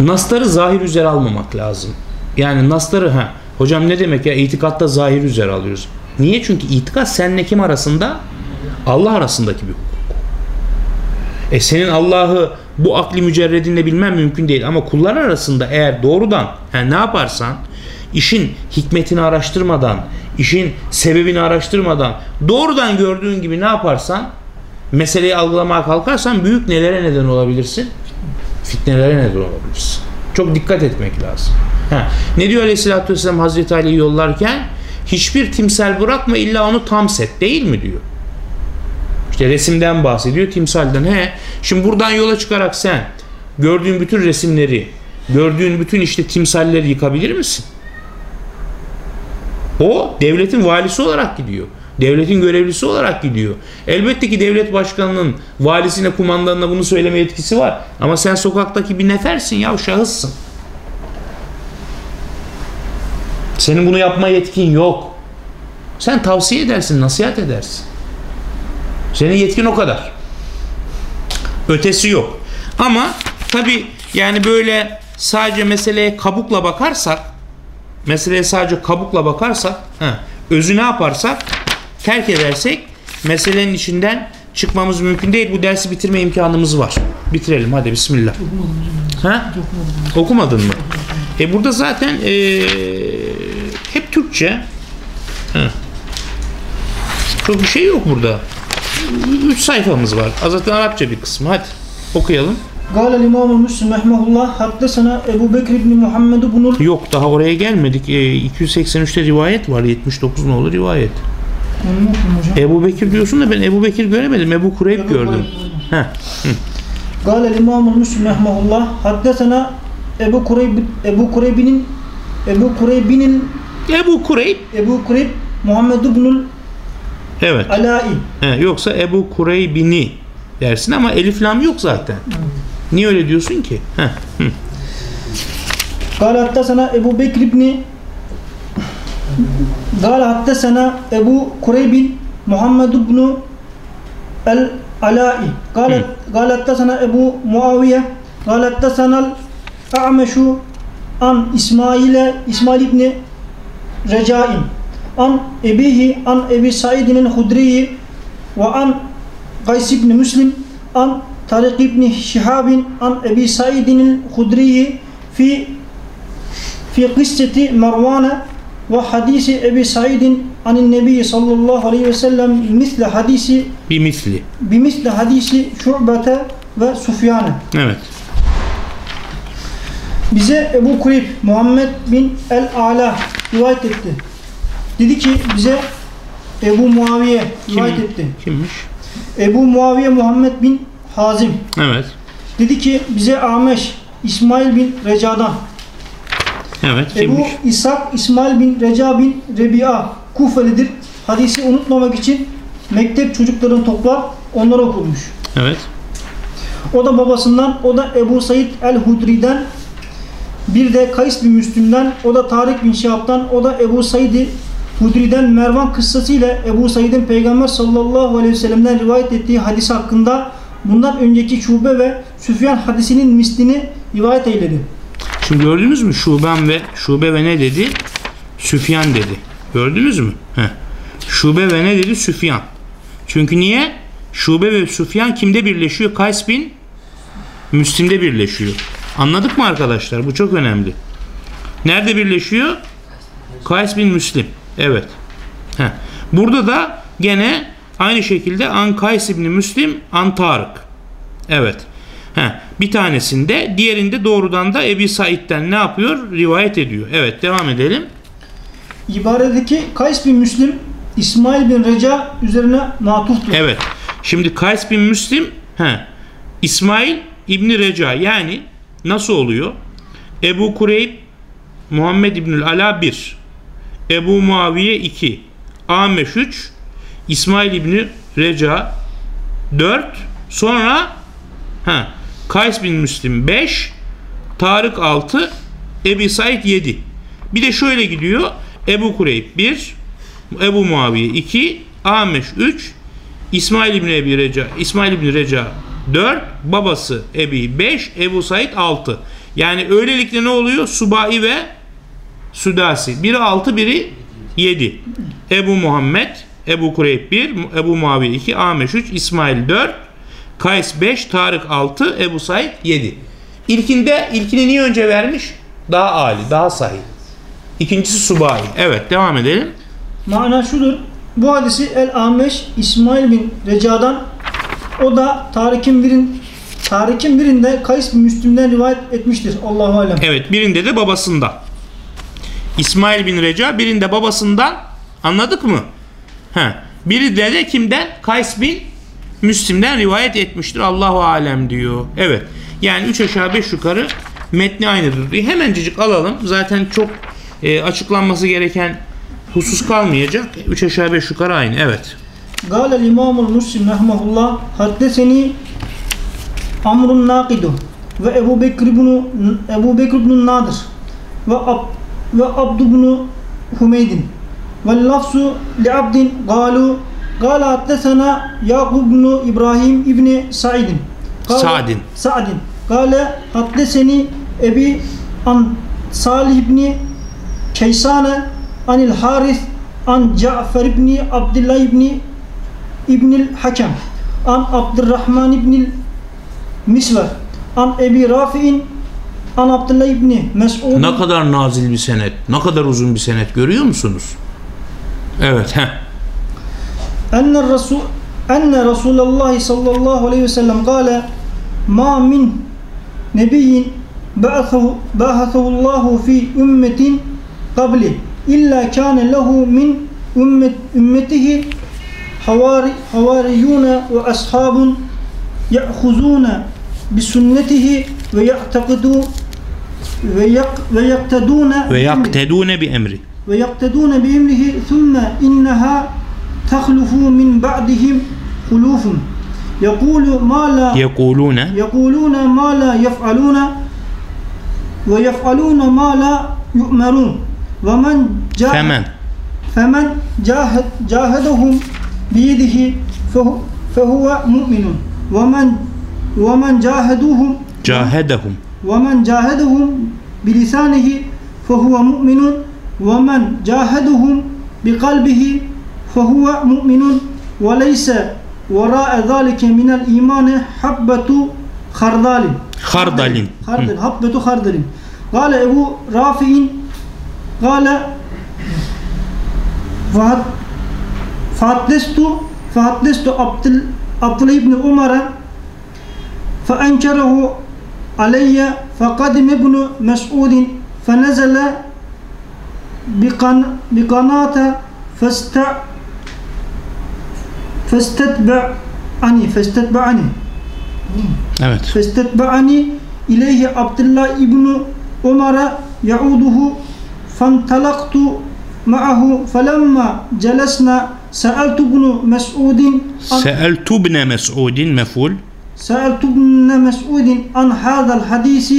nasları zahir üzere almamak lazım. Yani nasları ha hocam ne demek ya itikatta zahir üzere alıyoruz. Niye? Çünkü itikat senle kim arasında? Allah arasındaki bir hukuk. E senin Allah'ı bu akli mücerredinle bilmen mümkün değil ama kullar arasında eğer doğrudan yani ne yaparsan işin hikmetini araştırmadan, işin sebebini araştırmadan doğrudan gördüğün gibi ne yaparsan meseleyi algılamaya kalkarsan büyük nelere neden olabilirsin? Fitnelere neden olabilirsin. Çok dikkat etmek lazım. Ha. Ne diyor Aleyhisselatü Vesselam Hazreti Ali'yi yollarken? Hiçbir timsel bırakma illa onu tam set değil mi diyor. İşte resimden bahsediyor, timsalden. He. Şimdi buradan yola çıkarak sen gördüğün bütün resimleri, gördüğün bütün işte timsalleri yıkabilir misin? O devletin valisi olarak gidiyor. Devletin görevlisi olarak gidiyor. Elbette ki devlet başkanının valisine, kumandanına bunu söyleme yetkisi var. Ama sen sokaktaki bir nefersin ya, şahıssın. Senin bunu yapma yetkin yok. Sen tavsiye edersin, nasihat edersin. Senin yetkin o kadar. Ötesi yok. Ama tabi yani böyle sadece meseleye kabukla bakarsak meseleye sadece kabukla bakarsak, özü ne yaparsak, terk edersek meselenin içinden çıkmamız mümkün değil. Bu dersi bitirme imkanımız var. Bitirelim hadi bismillah. Ha? Okumadın mı? E burada zaten e, hep Türkçe. Ha. Çok bir şey yok burada. Üç sayfamız var. Zaten Arapça bir kısmı. Hadi okuyalım. قال الإمام مسلم رحمه الله حدثنا أبو بكر بن محمد بن Yok daha oraya gelmedik. E, 283'te rivayet var. 79 ne olur rivayet. Ebu Bekir diyorsun da ben Ebu Bekir göremedim. Ebu Kureyb gördüm. Heh. قال الإمام المسلم رحمه الله حدثنا أبو كريب أبو كريب أبو كريب Ebu Kureyb. أبو كريب محمد بن Evet. العلاء He, yoksa Ebu Kureybini dersin ama elif lam yok zaten. Niye öyle diyorsun ki? Heh. Hı. قال حدثنا أبو بكر بن قال حدثنا أبو كريب محمد بن العلاء قال قال حدثنا أبو معاوية قال حدثنا الأعمش عن إسماعيل إسماعيل بن رجاء عن أبيه عن أبي سعيد الخدري وعن قيس بن مسلم عن طارق بن شهاب عن أبي سعيد الخدري في في قصة مروان ve hadisi Ebi Said'in anin Nebi sallallahu aleyhi ve sellem misle hadisi bimisli bimisli hadisi Şu'bete ve Sufyan'e. Evet. Bize Ebu Kuleyb Muhammed bin El-Ala rivayet etti. Dedi ki bize Ebu Muaviye rivayet Kim? etti. Kimmiş? Ebu Muaviye Muhammed bin Hazim. Evet. Dedi ki bize Ameş İsmail bin Reca'dan. Evet. Ebu Kimmiş? İshak İsmail bin Reca bin Rebi'a Kufelidir. Hadisi unutmamak için mektep çocuklarını toplar onları okurmuş. Evet. O da babasından, o da Ebu Said el-Hudri'den, bir de Kays bin Müslüm'den, o da Tarık bin Şihab'dan, o da Ebu Said Hudri'den Mervan kıssasıyla Ebu Said'in Peygamber sallallahu aleyhi ve sellem'den rivayet ettiği hadis hakkında bundan önceki şube ve Süfyan hadisinin mislini rivayet eyledi. Şimdi gördünüz mü? Şuben ve şube ve ne dedi? Süfyan dedi. Gördünüz mü? Heh. Şube ve ne dedi? Süfyan. Çünkü niye? Şube ve Süfyan kimde birleşiyor? Kays bin Müslim'de birleşiyor. Anladık mı arkadaşlar? Bu çok önemli. Nerede birleşiyor? Kays bin Müslim. Evet. Heh. Burada da gene aynı şekilde An Kays bin Müslim An Tarık. Evet. Heh. Bir tanesinde diğerinde doğrudan da Ebi Said'den ne yapıyor? Rivayet ediyor. Evet devam edelim. İbaredeki Kays bin Müslim İsmail bin Reca üzerine matuftur. Evet. Şimdi Kays bin Müslim he, İsmail İbni Reca yani nasıl oluyor? Ebu Kureyb Muhammed İbnül Ala 1 Ebu Muaviye 2 Ameş 3 İsmail İbni Reca 4 sonra ha, Kays bin Müslim 5 Tarık 6 Ebi Said 7 bir de şöyle gidiyor. Ebu Kureyb 1 Ebu Muaviye 2 Ameş 3 İsmail İbni Ebi Reca İsmail İbni Reca 4 babası Ebi 5 Ebu Said 6 yani öylelikle ne oluyor? Subai ve Südasi biri 6 biri 7 Ebu Muhammed Ebu Kureyb 1 Ebu Muaviye 2 Ameş 3 İsmail 4 Kays 5 Tarık 6 Ebu Said 7 İlkinde ilkini niye önce vermiş? Daha âli, daha sahih. İkincisi Subai. Evet devam edelim. Mana şudur. Bu hadisi El-Ameş İsmail bin Reca'dan o da Tarik'in birin Tarik'in birinde Kays bin Müslüm'den rivayet etmiştir. Allahu alem. Evet birinde de babasından. İsmail bin Reca birinde babasından anladık mı? He. Biri de, de kimden? Kays bin Müslim'den rivayet etmiştir. Allahu alem diyor. Evet. Yani 3 aşağı 5 yukarı metni aynıdır diyor. Hemencecik alalım. Zaten çok e, açıklanması gereken husus kalmayacak. 3 aşağı 5 yukarı aynı. Evet. قال الإمام المسلم رحمه الله حدثني عمرو الناقد وأبو بكر بن أبو بكر بن الناظر وأب وعبد بن حميد واللفظ لعبد قالوا Gala haddesena Yakub ibn İbrahim ibn Said'in. Sa'din. Sa'din. Gale haddeseni Ebi an Salih ibn Keysane anil Haris an Cafer ibn Abdullah ibn İbnil Hakem an Abdurrahman ibnil Misver an Ebi Rafi'in an Abdullah ibni Mes'ud Ne kadar nazil bir senet, ne kadar uzun bir senet görüyor musunuz? Evet, heh. enne Resul enne Resulullah sallallahu aleyhi ve sellem kâle ma min nebiyyin ba'athahu ba'athahu Allahu fi ümmetin qabli illa kâne lehu min ümmet ümmetihi havari havariyuna ve ashabun ya'khuzuna bi sünnetihi ve ya'takidu ve yak ve yakteduna Ve yaktedune bi emri. ويقتدون بأمره ثم إنها تخلف من بعدهم خلوف يقول ما لا Yekulune يقولون ما لا يفعلون ويفعلون ما لا يؤمرون ومن جاهد femen. فمن جاهد جاهدهم بيده فهو, فهو مؤمن ومن ومن جاهدوهم Cahedehum. ومن جاهدهم بلسانه فهو مؤمن ومن جاهدهم بقلبه فهو مؤمن وليس وراء ذلك من الإيمان حبة خردال Hardalin. خردل حبة خردل. قال أبو رافع قال فحدثت فحدثت عبد عبد الله بن عمر فأنكره علي فقدم ابن مسعود فنزل بقن بقناة فاست فاستتبعني فاستتبعني evet. فاستتبعني إليه عبد الله ابن عمر يعوده فانطلقت معه فلما جلسنا سألت ابن مسعود سألت ابن مسعود مفول سألت ابن مسعود عن هذا الحديث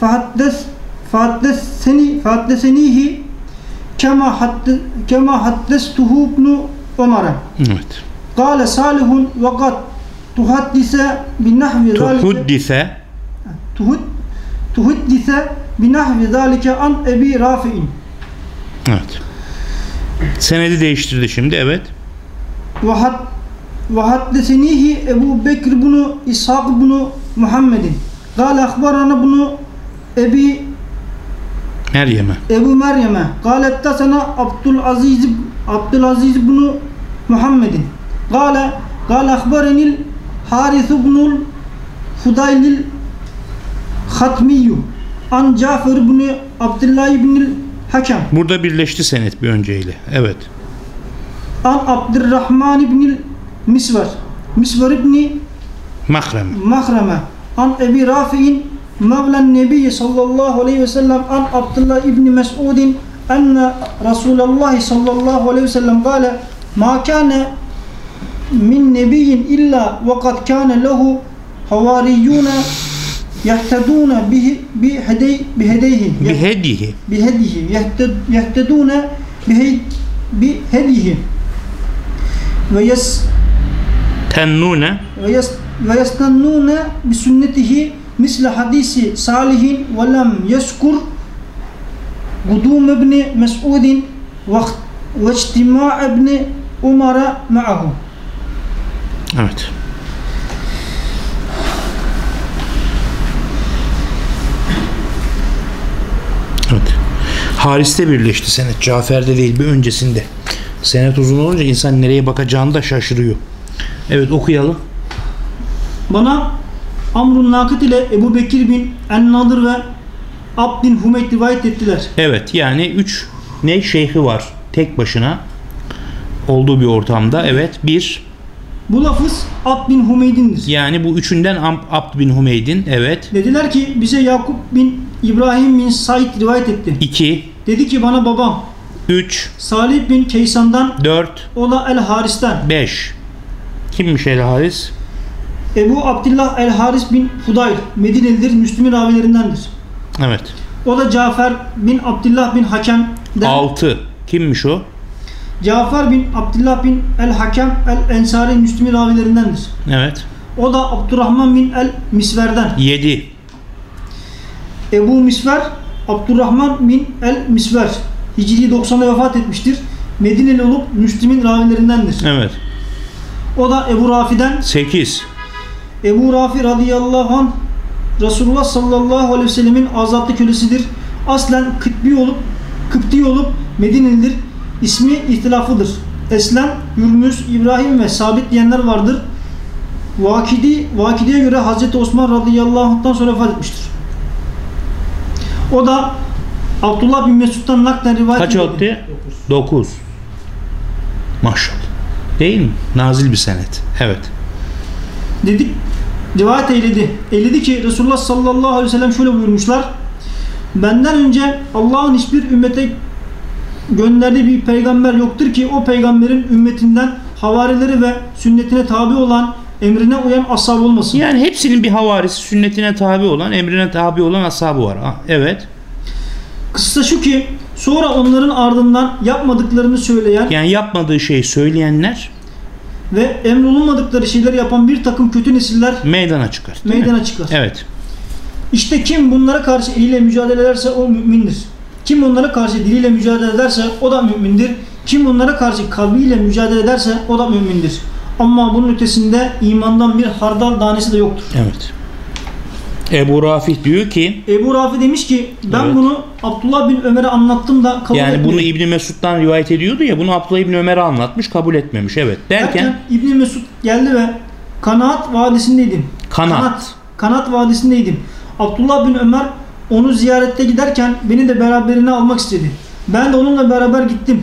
فحدث فحدثني فحدثنيه كما حدث كما حدثته ابن عمر. Evet. Kale Salihun ve gad tuhaddise bin nahvi Tuhuddise Tuhud Tuhuddise bin nahvi zalike an Ebi Rafi'in. Evet. Senedi değiştirdi şimdi evet. Ve hat ve haddesenihi Ebu Bekir bunu İshak bunu Muhammed'in. Kale akbarana bunu Ebi Meryem'e. Ebu Meryem'e. Galette sana Abdülaziz Abdülaziz bunu Muhammed'in. قال قال أخبرني الحارث بن الفضيل الختمي عن جعفر بن عبد الله بن الحكم Burada birleşti senet bir önceyle. Evet. عن عبد الرحمن بن المسور مسور بن Mahreme. مخرمة عن أبي رافع مولى النبي صلى الله عليه وسلم عن عبد الله بن مسعود أن رسول الله صلى الله عليه وسلم قال ما كان من نبي إلا وقد كان له حواريون يهتدون به بهدي بهديه Bihedihi. بهديه يهتد يهتدون بهي بهديه ويس Tennune. ويس- ويستنون بسنته مثل حديث صالح ولم يذكر قدوم ابن مسعود واجتماع ابن عمر معه Evet. Evet. Haris'te birleşti senet. Cafer'de değil bir öncesinde. Senet uzun olunca insan nereye bakacağını da şaşırıyor. Evet okuyalım. Bana Amrun Nakit ile Ebu Bekir bin En-Nadır ve Abd bin Humeyd rivayet ettiler. Evet yani 3 ne şeyhi var tek başına olduğu bir ortamda. Evet bir Bu lafız Abd bin Humeyd'indir. yani bu üçünden Abd bin Humeyd'in evet. Dediler ki bize Yakup bin İbrahim bin Said rivayet etti. 2 Dedi ki bana babam 3 Salih bin Keysan'dan 4 o da El Haris'ten 5 Kimmiş El Haris? Ebu Abdullah El Haris bin Fudayl Medinelidir, Müslümin ravilerindendir. Evet. O da Cafer bin Abdullah bin Hakem'den. 6 Kimmiş o? Cafer bin Abdullah bin El Hakem El Ensari Müslümin ravilerindendir. Evet. O da Abdurrahman bin El Misver'den. 7 Ebu Misver Abdurrahman bin El Misver Hicri 90'da vefat etmiştir. Medineli olup Müslim'in ravilerindendir. Evet. O da Ebu Rafi'den 8. Ebu Rafi radıyallahu anh Resulullah sallallahu aleyhi ve sellemin azatlı kölesidir. Aslen Kıpti olup Kıpti olup Medinelidir. İsmi ihtilafıdır. Eslem, Yürmüz, İbrahim ve Sabit diyenler vardır. Vakidi, Vakidi'ye göre Hazreti Osman radıyallahu anh'tan sonra vefat etmiştir. O da Abdullah bin Mesud'dan naklen rivayet Kaç oldu? 9. Maşallah. Değil mi? Nazil bir senet. Evet. dedik rivayet eyledi. Eyledi ki Resulullah sallallahu aleyhi ve sellem şöyle buyurmuşlar. Benden önce Allah'ın hiçbir ümmete gönderdiği bir peygamber yoktur ki o peygamberin ümmetinden havarileri ve sünnetine tabi olan emrine uyan ashab olmasın. Yani hepsinin bir havarisi sünnetine tabi olan, emrine tabi olan ashabı var. Ha, evet. Kısa şu ki sonra onların ardından yapmadıklarını söyleyen Yani yapmadığı şeyi söyleyenler ve emrolunmadıkları şeyleri yapan bir takım kötü nesiller meydana çıkar. değil mi? meydana çıkar. Evet. İşte kim bunlara karşı eliyle mücadele ederse o mümindir. Kim onlara karşı diliyle mücadele ederse o da mümindir. Kim onlara karşı kalbiyle mücadele ederse o da mümindir. Ama bunun ötesinde imandan bir hardal tanesi de yoktur. Evet. Ebu Rafih diyor ki Ebu Rafi demiş ki ben Evet. bunu Abdullah bin Ömer'e anlattım da kabul yani etmedi. bunu İbni Mesud'dan rivayet ediyordu ya bunu Abdullah İbni Ömer'e anlatmış kabul etmemiş. Evet. Derken Derken İbni Mesud geldi ve Kanaat Vadisi'ndeydim. Kanaat. Kanaat, Kanaat Vadisi'ndeydim. Abdullah bin Ömer onu ziyarette giderken beni de beraberine almak istedi. Ben de onunla beraber gittim.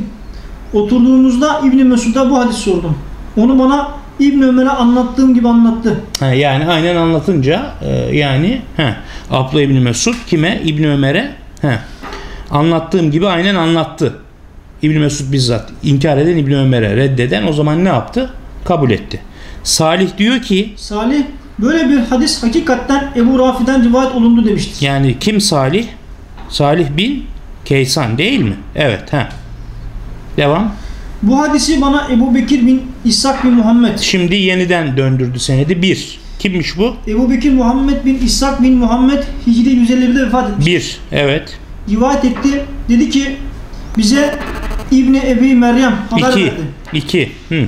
Oturduğumuzda İbni Mesud'a bu hadis sordum. Onu bana İbni Ömer'e anlattığım gibi anlattı. Ha, yani aynen anlatınca e, yani he, Abdullah İbni Mesud kime? İbni Ömer'e he, anlattığım gibi aynen anlattı. İbni Mesud bizzat inkar eden İbni Ömer'e reddeden o zaman ne yaptı? Kabul etti. Salih diyor ki Salih böyle bir hadis hakikaten Ebu Rafi'den rivayet olundu demiştir. yani kim Salih? Salih bin Keysan değil mi? Evet. He. Devam. Bu hadisi bana Ebu Bekir bin İshak bin Muhammed Şimdi yeniden döndürdü senedi. Bir. Kimmiş bu? Ebu Bekir Muhammed bin İshak bin Muhammed Hicri 151'de vefat etmiş. Bir. Evet. rivayet etti. Dedi ki bize İbni Ebi Meryem haber İki. verdi. İki. Hı.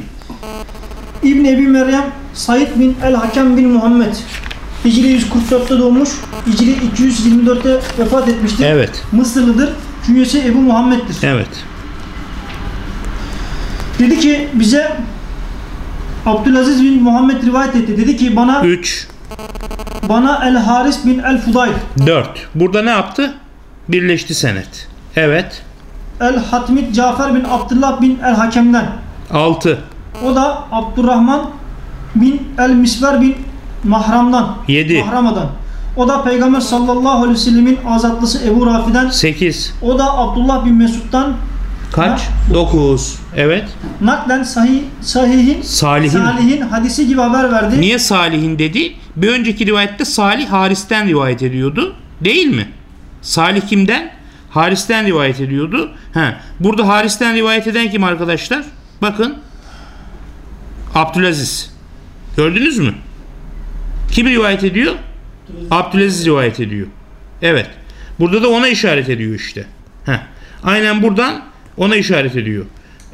İbni Ebi Meryem Said bin El Hakem bin Muhammed Hicri 144'te doğmuş. Hicri 224'te vefat etmiştir. Evet. Mısırlıdır. Künyesi Ebu Muhammed'dir. Evet. Dedi ki bize Abdülaziz bin Muhammed rivayet etti. Dedi ki bana Üç. bana El Haris bin El Fudayl 4. Burada ne yaptı? Birleşti senet. Evet. El Hatmid Cafer bin Abdullah bin El Hakem'den 6. O da Abdurrahman bin El Misver bin Mahram'dan. Yedi. Mahrama'dan. O da Peygamber sallallahu aleyhi ve sellemin azatlısı Ebu Rafi'den. 8. O da Abdullah bin Mesud'dan Kaç? 9. Evet. naklen sahih, sahihin, Salih'in. Salih'in hadisi gibi haber verdi. Niye Salih'in dedi? Bir önceki rivayette Salih Haris'ten rivayet ediyordu. Değil mi? Salih kimden? Haris'ten rivayet ediyordu. He. Burada Haris'ten rivayet eden kim arkadaşlar? Bakın. Abdülaziz. Gördünüz mü? Kim rivayet ediyor? Abdülaziz rivayet ediyor. Evet. Burada da ona işaret ediyor işte. Heh. Aynen buradan ona işaret ediyor.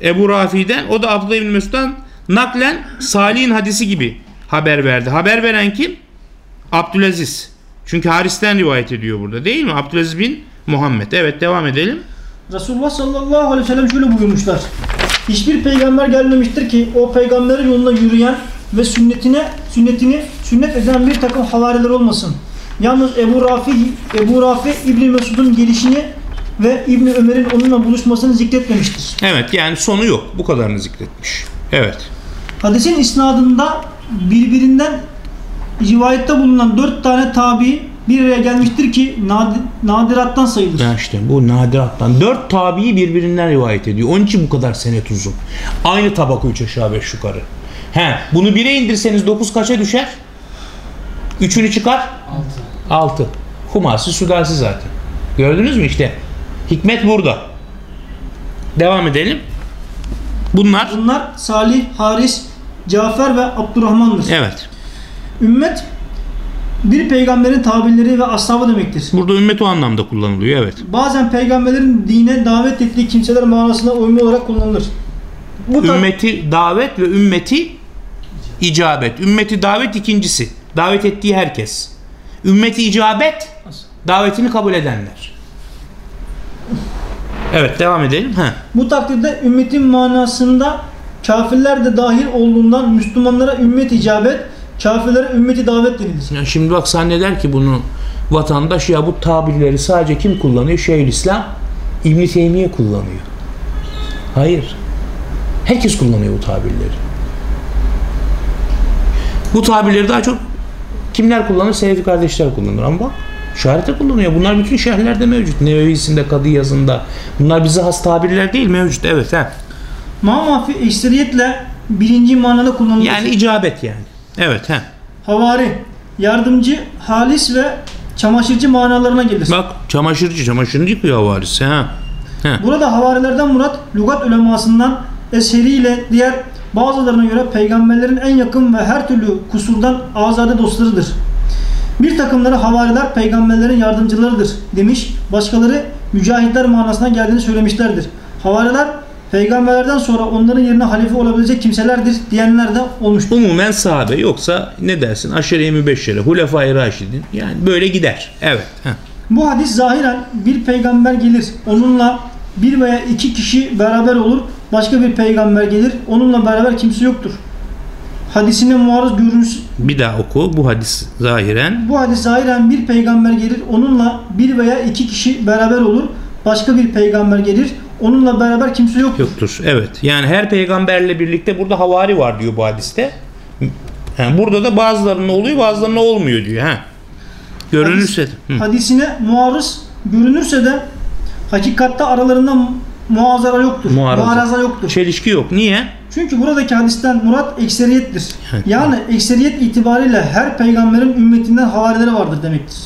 Ebu Rafi'den o da Abdullah İbni Mesud'dan naklen Salih'in hadisi gibi haber verdi. Haber veren kim? Abdülaziz. Çünkü Haris'ten rivayet ediyor burada değil mi? Abdülaziz bin Muhammed. Evet devam edelim. Resulullah sallallahu aleyhi ve sellem şöyle buyurmuşlar. Hiçbir peygamber gelmemiştir ki o peygamberin yolunda yürüyen ve sünnetine sünnetini sünnet eden bir takım havariler olmasın. Yalnız Ebu Rafi Ebu Rafi İbni Mesud'un gelişini ve İbni Ömer'in onunla buluşmasını zikretmemiştir. Evet yani sonu yok. Bu kadarını zikretmiş. Evet. Hadisin isnadında birbirinden rivayette bulunan dört tane tabi bir araya gelmiştir ki nadir, nadirattan sayılır. Ya işte bu nadirattan. Dört tabiyi birbirinden rivayet ediyor. Onun için bu kadar senet uzun. Aynı tabaka üç aşağı beş yukarı. He, bunu bire indirseniz dokuz kaça düşer? Üçünü çıkar. 6. Altı. Humasi sudasi zaten. Gördünüz mü işte? Hikmet burada. Devam edelim. Bunlar. Bunlar Salih, Haris, Cafer ve Abdurrahman'dır. Evet. Ümmet bir peygamberin tabirleri ve ashabı demektir. Burada ümmet o anlamda kullanılıyor evet. Bazen peygamberin dine davet ettiği kimseler manasına uyumlu olarak kullanılır. Bu Ümmeti davet ve ümmeti icabet. Ümmeti davet ikincisi. Davet ettiği herkes. Ümmeti icabet davetini kabul edenler. Evet devam edelim. Ha. Bu takdirde ümmetin manasında kafirler de dahil olduğundan Müslümanlara ümmet icabet, kafirlere ümmeti davet denilir. Ya şimdi bak zanneder ki bunu vatandaş ya bu tabirleri sadece kim kullanıyor? Şeyhülislam İbn Teymiye kullanıyor. Hayır. Herkes kullanıyor bu tabirleri. Bu tabirleri daha çok kimler kullanır? Selefi kardeşler kullanır ama bak şahite kullanıyor. Bunlar bütün şerhlerde mevcut. Nevevisinde, Kadı yazında. Bunlar bize has tabirler değil mevcut. Evet ha. Mamafi ekseriyetle birinci manada kullanılır. Yani icabet yani. Evet ha. Havari, yardımcı, halis ve çamaşırcı manalarına gelir. Bak çamaşırcı, çamaşırını yıkıyor havarisi ha. Ha. Burada havarilerden murat lügat ulemasından Eseri ile diğer bazılarına göre peygamberlerin en yakın ve her türlü kusurdan azade dostlarıdır. Bir takımları havariler peygamberlerin yardımcılarıdır demiş. Başkaları mücahitler manasına geldiğini söylemişlerdir. Havariler peygamberlerden sonra onların yerine halife olabilecek kimselerdir diyenler de olmuştur. Umumen sahabe yoksa ne dersin? Aşere-i mübeşşere, Hulefai Raşidin. Yani böyle gider. Evet. heh. Bu hadis zahiren bir peygamber gelir. Onunla bir veya iki kişi beraber olur. Başka bir peygamber gelir. Onunla beraber kimse yoktur. Hadisine muarız görünüş. Bir daha oku. Bu hadis zahiren Bu hadis zahiren bir peygamber gelir. Onunla bir veya iki kişi beraber olur. Başka bir peygamber gelir. Onunla beraber kimse yoktur. yoktur. Evet. Yani her peygamberle birlikte burada havari var diyor bu hadiste. Yani burada da bazılarının oluyor bazılarının olmuyor diyor. Ha. Görünürse. Hı. Hadisine muarız görünürse de hakikatte aralarında muazara yoktur. Muaraza. Muaraza yoktur. Çelişki yok. Niye? Çünkü buradaki hadisten murat ekseriyettir. Evet. Yani ekseriyet itibariyle her peygamberin ümmetinden havarileri vardır demektir.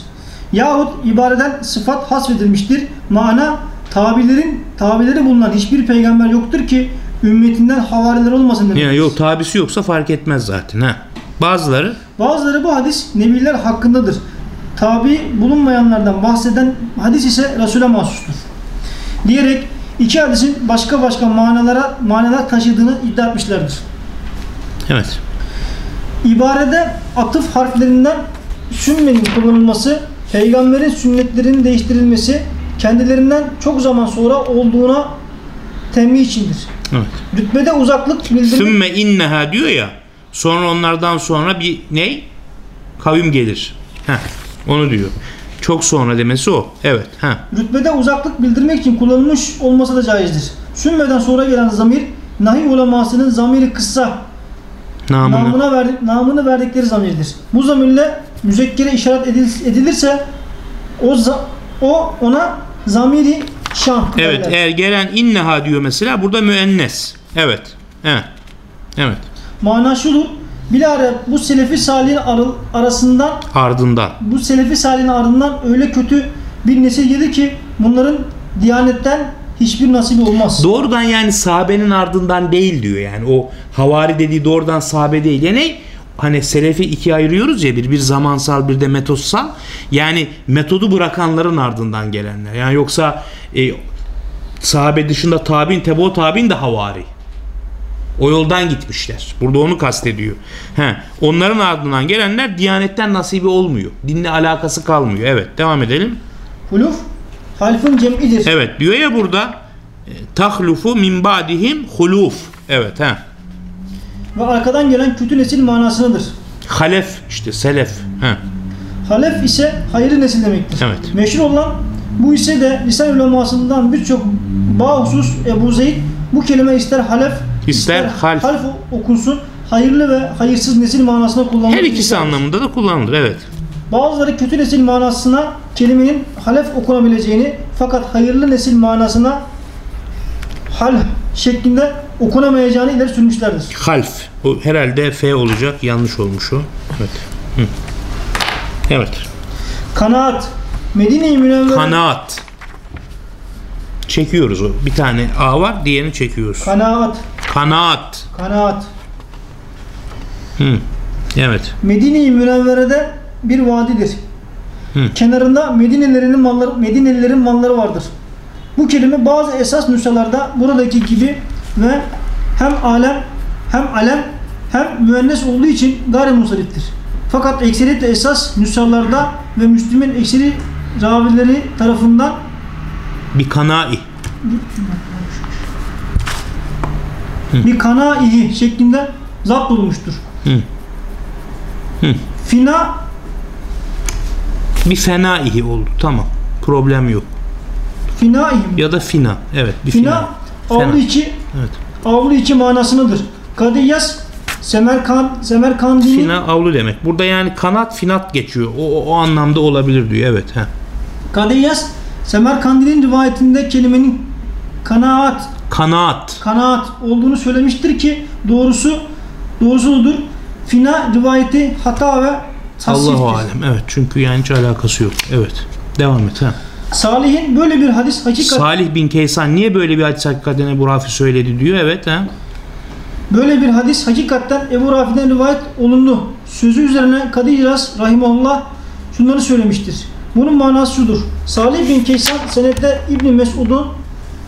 Yahut ibareden sıfat hasfedilmiştir. Mana tabilerin tabileri bulunan hiçbir peygamber yoktur ki ümmetinden havariler olmasın demektir. Yani yok tabisi yoksa fark etmez zaten. Ha. Bazıları Bazıları bu hadis nebiler hakkındadır. Tabi bulunmayanlardan bahseden hadis ise Resul'e mahsustur. Diyerek iki hadisin başka başka manalara manalar taşıdığını iddia etmişlerdir. evet. İbarede atıf harflerinden sünnenin kullanılması, peygamberin sünnetlerinin değiştirilmesi kendilerinden çok zaman sonra olduğuna tembih içindir. Evet. Rütbede uzaklık bildirmek Sümme inneha diyor ya. Sonra onlardan sonra bir ney? Kavim gelir. Heh, onu diyor. Çok sonra demesi o. Evet. Ha. rütbede uzaklık bildirmek için kullanılmış olması da caizdir. Sümmeden sonra gelen zamir nahi ulemasının zamiri kıssa Namını. namına verdi, namını verdikleri zamirdir. Bu zamirle müzekkere işaret edil- edilirse o za- o ona zamiri şan Evet. derler. Eğer gelen inneha diyor mesela burada müennes. Evet. Evet. Evet. Mana şudur. Bilare bu selefi salihin ar- arasından Ardından. bu selefi salihin ardından öyle kötü bir nesil gelir ki bunların diyanetten hiçbir nasibi olmaz. Doğrudan yani sahabenin ardından değil diyor yani. O havari dediği doğrudan sahabe değil. Yani hani selefi ikiye ayırıyoruz ya bir bir zamansal bir de metotsal. Yani metodu bırakanların ardından gelenler. Yani yoksa e, sahabe dışında tabi'in, tebo tabi'in de havari. O yoldan gitmişler. Burada onu kastediyor. He, onların ardından gelenler diyanetten nasibi olmuyor. Dinle alakası kalmıyor. Evet devam edelim. Huluf halfın cem'idir. Evet diyor ya burada e, tahlufu min ba'dihim huluf. Evet ha. Ve arkadan gelen kötü nesil manasındadır. Halef işte selef. Ha. Halef ise hayırlı nesil demektir. Evet. Meşhur olan bu ise de lisan ulemasından birçok bahusus Ebu Zeyd bu kelime ister halef İster half. okunsun hayırlı ve hayırsız nesil manasına kullanılır. Her ikisi anlamında da kullanılır. Evet. Bazıları kötü nesil manasına kelimenin halef okunabileceğini fakat hayırlı nesil manasına hal şeklinde okunamayacağını ileri sürmüşlerdir. Half. O herhalde F olacak. Yanlış olmuş o. Evet. Hı. Evet. Kanaat Medine-i Münevvere Kanaat. Çekiyoruz o. Bir tane A var, diğerini çekiyoruz. Kanaat Kanaat. Kanaat Hı. Evet. Medine-i Münevvere'de bir vadidir. Hı. Kenarında Medinelilerin malları, Medinelilerin malları vardır. Bu kelime bazı esas nüshalarda buradaki gibi ve hem alem hem alem hem müennes olduğu için gayrimusariftir. Fakat ekseriyetle esas nüshalarda ve Müslümin ekseri ravileri tarafından Bir kanai. bir kanaihi şeklinde zapt olmuştur. Hı. Hı. Fina Bir fenaihi oldu. Tamam. Problem yok. finaihi Ya da fina. Evet. Bir Fina fina. avlu içi Evet. avlu içi manasındadır. Kadiyas Semerkan Semerkandini Fina avlu demek. Burada yani kanat finat geçiyor. O, o, o anlamda olabilir diyor. Evet. He. Kadiyas Semerkandil'in rivayetinde kelimenin kanaat Kanaat. kanaat olduğunu söylemiştir ki doğrusu doğrusudur. Fina rivayeti hata ve tasiftir. Allahu alem. Evet. Çünkü yani hiç alakası yok. Evet. Devam et. He. Salih'in böyle bir hadis hakikat Salih bin Kaysan niye böyle bir hadis hakikaten Ebu Rafi söyledi diyor. Evet. He. böyle bir hadis hakikatten Ebu Rafi'den rivayet olundu. Sözü üzerine Kadiyas rahimahullah şunları söylemiştir. Bunun manası şudur. Salih bin Kaysan senette İbn Mesud'un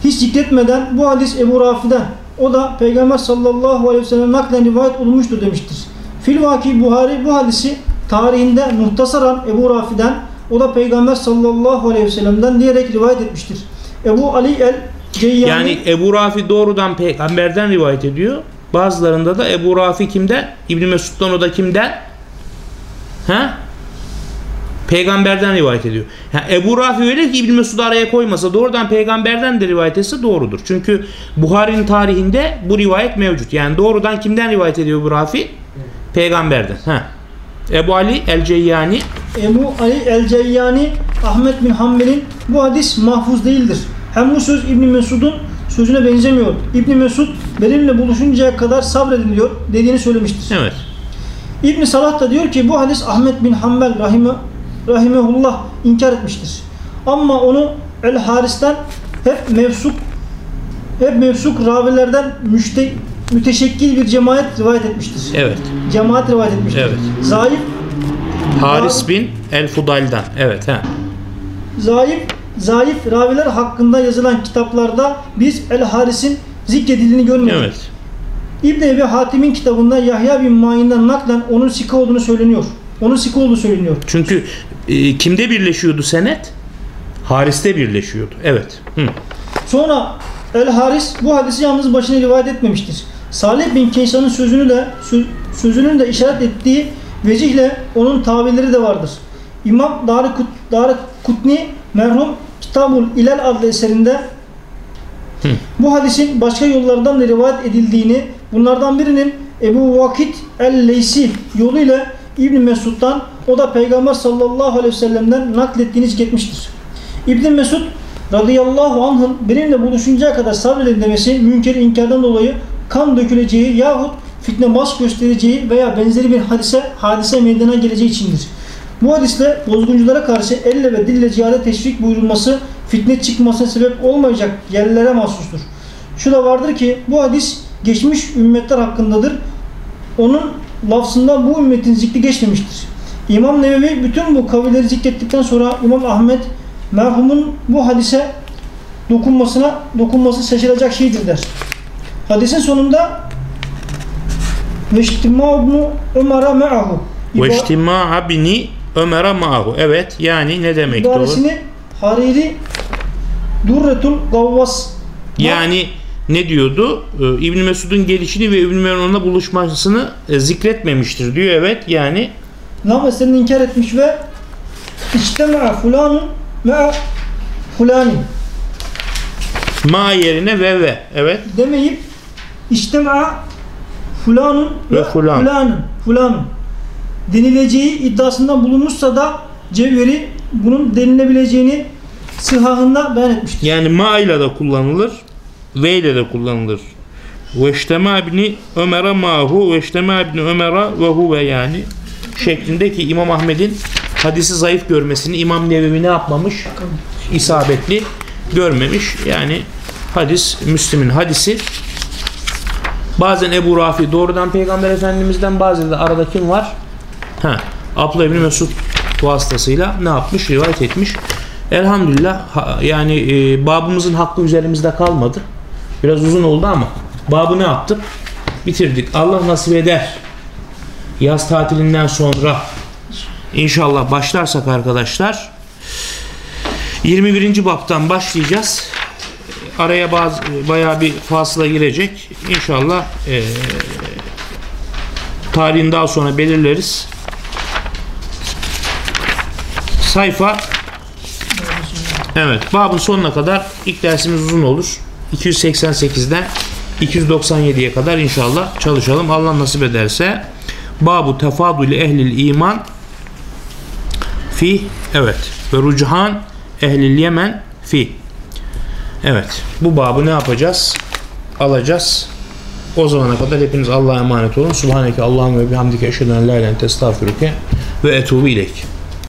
hiç zikretmeden bu hadis Ebu Rafi'den o da Peygamber sallallahu aleyhi ve sellem naklen rivayet olmuştur demiştir. Filvaki Buhari bu hadisi tarihinde muhtasaran Ebu Rafi'den o da Peygamber sallallahu aleyhi ve sellem'den diyerek rivayet etmiştir. Ebu Ali el Ceyyani Yani Ebu Rafi doğrudan peygamberden rivayet ediyor. Bazılarında da Ebu Rafi kimden? İbni Mesud'dan o da kimden? Ha? Peygamberden rivayet ediyor. Ha, Ebu Rafi öyle ki İbni Mesud'u araya koymasa doğrudan peygamberden de rivayet etse doğrudur. Çünkü Buhari'nin tarihinde bu rivayet mevcut. Yani doğrudan kimden rivayet ediyor Ebu Rafi? Peygamberden. Ha. Ebu Ali el-Ceyyani Ebu Ali el-Ceyyani Ahmet bin Hanbel'in bu hadis mahfuz değildir. Hem bu söz İbn Mesud'un sözüne benzemiyor. İbn Mesud benimle buluşuncaya kadar sabredin diyor dediğini söylemiştir. evet. İbn Salah da diyor ki bu hadis Ahmet bin Hanbel rahime, rahimehullah inkar etmiştir. Ama onu El Haris'ten hep mevsuk hep mevsuk ravilerden müşte, müteşekkil bir cemaat rivayet etmiştir. Evet. Cemaat rivayet etmiştir. Evet. Zayıf Haris bin el-Fudal'dan. Evet. Ha. Zayıf, zayıf raviler hakkında yazılan kitaplarda biz El Haris'in zikredildiğini görmüyoruz. Evet. İbn Ebi Hatim'in kitabında Yahya bin Ma'in'den naklen onun sika olduğunu söyleniyor. Onun sika olduğu söyleniyor. Çünkü e, kimde birleşiyordu senet? Haris'te birleşiyordu. Evet. Hı. Sonra El Haris bu hadisi yalnız başına rivayet etmemiştir. Salih bin Keysan'ın sözünü de sö- sözünün de işaret ettiği vecihle onun tavilleri de vardır. İmam Darı Darı Kutni merhum Kitabul İlal adlı eserinde bu hadisin başka yollardan da rivayet edildiğini, bunlardan birinin Ebu Vakit el-Leysi yoluyla İbn Mesud'dan, o da Peygamber sallallahu aleyhi ve sellem'den naklettiğini zikretmiştir. İbn Mesud radıyallahu anh'ın benimle buluşuncaya kadar sabredin demesi münker inkardan dolayı kan döküleceği yahut fitne baş göstereceği veya benzeri bir hadise hadise meydana geleceği içindir. Bu hadisle bozgunculara karşı elle ve dille cihada teşvik buyurulması fitne çıkmasına sebep olmayacak yerlere mahsustur. Şu da vardır ki bu hadis geçmiş ümmetler hakkındadır. Onun lafzında bu ümmetin zikri geçmemiştir. İmam Nevevi bütün bu kavileri zikrettikten sonra İmam Ahmet merhumun bu hadise dokunmasına dokunması şaşılacak şeydir der. Hadisin sonunda Veştima ibn Ömer'e me'ahu Ve içtima'a bini Ömer'e ma'hu. Evet. Yani ne demekti o? İbaresini Hariri Durretul Gavvas Yani ne diyordu? Ee, İbn Mesud'un gelişini ve İbn Mesud'un buluşmasını e, zikretmemiştir diyor. Evet. Yani Nam eserini inkar etmiş ve İçtema'a fulanun ve fulanin ma yerine ve ve. Evet. demeyip İçtema'a fulanun Ve ve fulan. fulanun fulanun denileceği iddiasında bulunmuşsa da Cevheri bunun denilebileceğini sıhhahında beyan etmiştir. Yani ma ile de kullanılır. Ve ile de kullanılır. Ve iştema ibni Ömer'e mahu ve iştema ibni Ömer'e ve huve yani şeklindeki İmam Ahmet'in hadisi zayıf görmesini İmam Nevevi ne yapmamış? İsabetli görmemiş. Yani hadis Müslim'in hadisi bazen Ebu Rafi doğrudan Peygamber Efendimiz'den bazen de arada kim var? Ha. Abdullah İbni Mesud vasıtasıyla ne yapmış? Rivayet etmiş. Elhamdülillah ha- yani e, babımızın hakkı üzerimizde kalmadı. Biraz uzun oldu ama babı ne yaptık? Bitirdik. Allah nasip eder. Yaz tatilinden sonra inşallah başlarsak arkadaşlar 21. baptan başlayacağız. Araya bazı bayağı bir fasıla girecek. İnşallah e, tarihini daha sonra belirleriz. Sayfa Evet, babın sonuna kadar ilk dersimiz uzun olur. 288'den 297'ye kadar inşallah çalışalım. Allah nasip ederse. Babu tefadülü ehlil iman fi evet. Ve rucuhan ehlil yemen fi. Evet bu babı ne yapacağız? Alacağız. O zamana kadar hepiniz Allah'a emanet olun. Subhaneke Allahümme ve bihamdike eşheden la estağfiruke ve etubu ileyk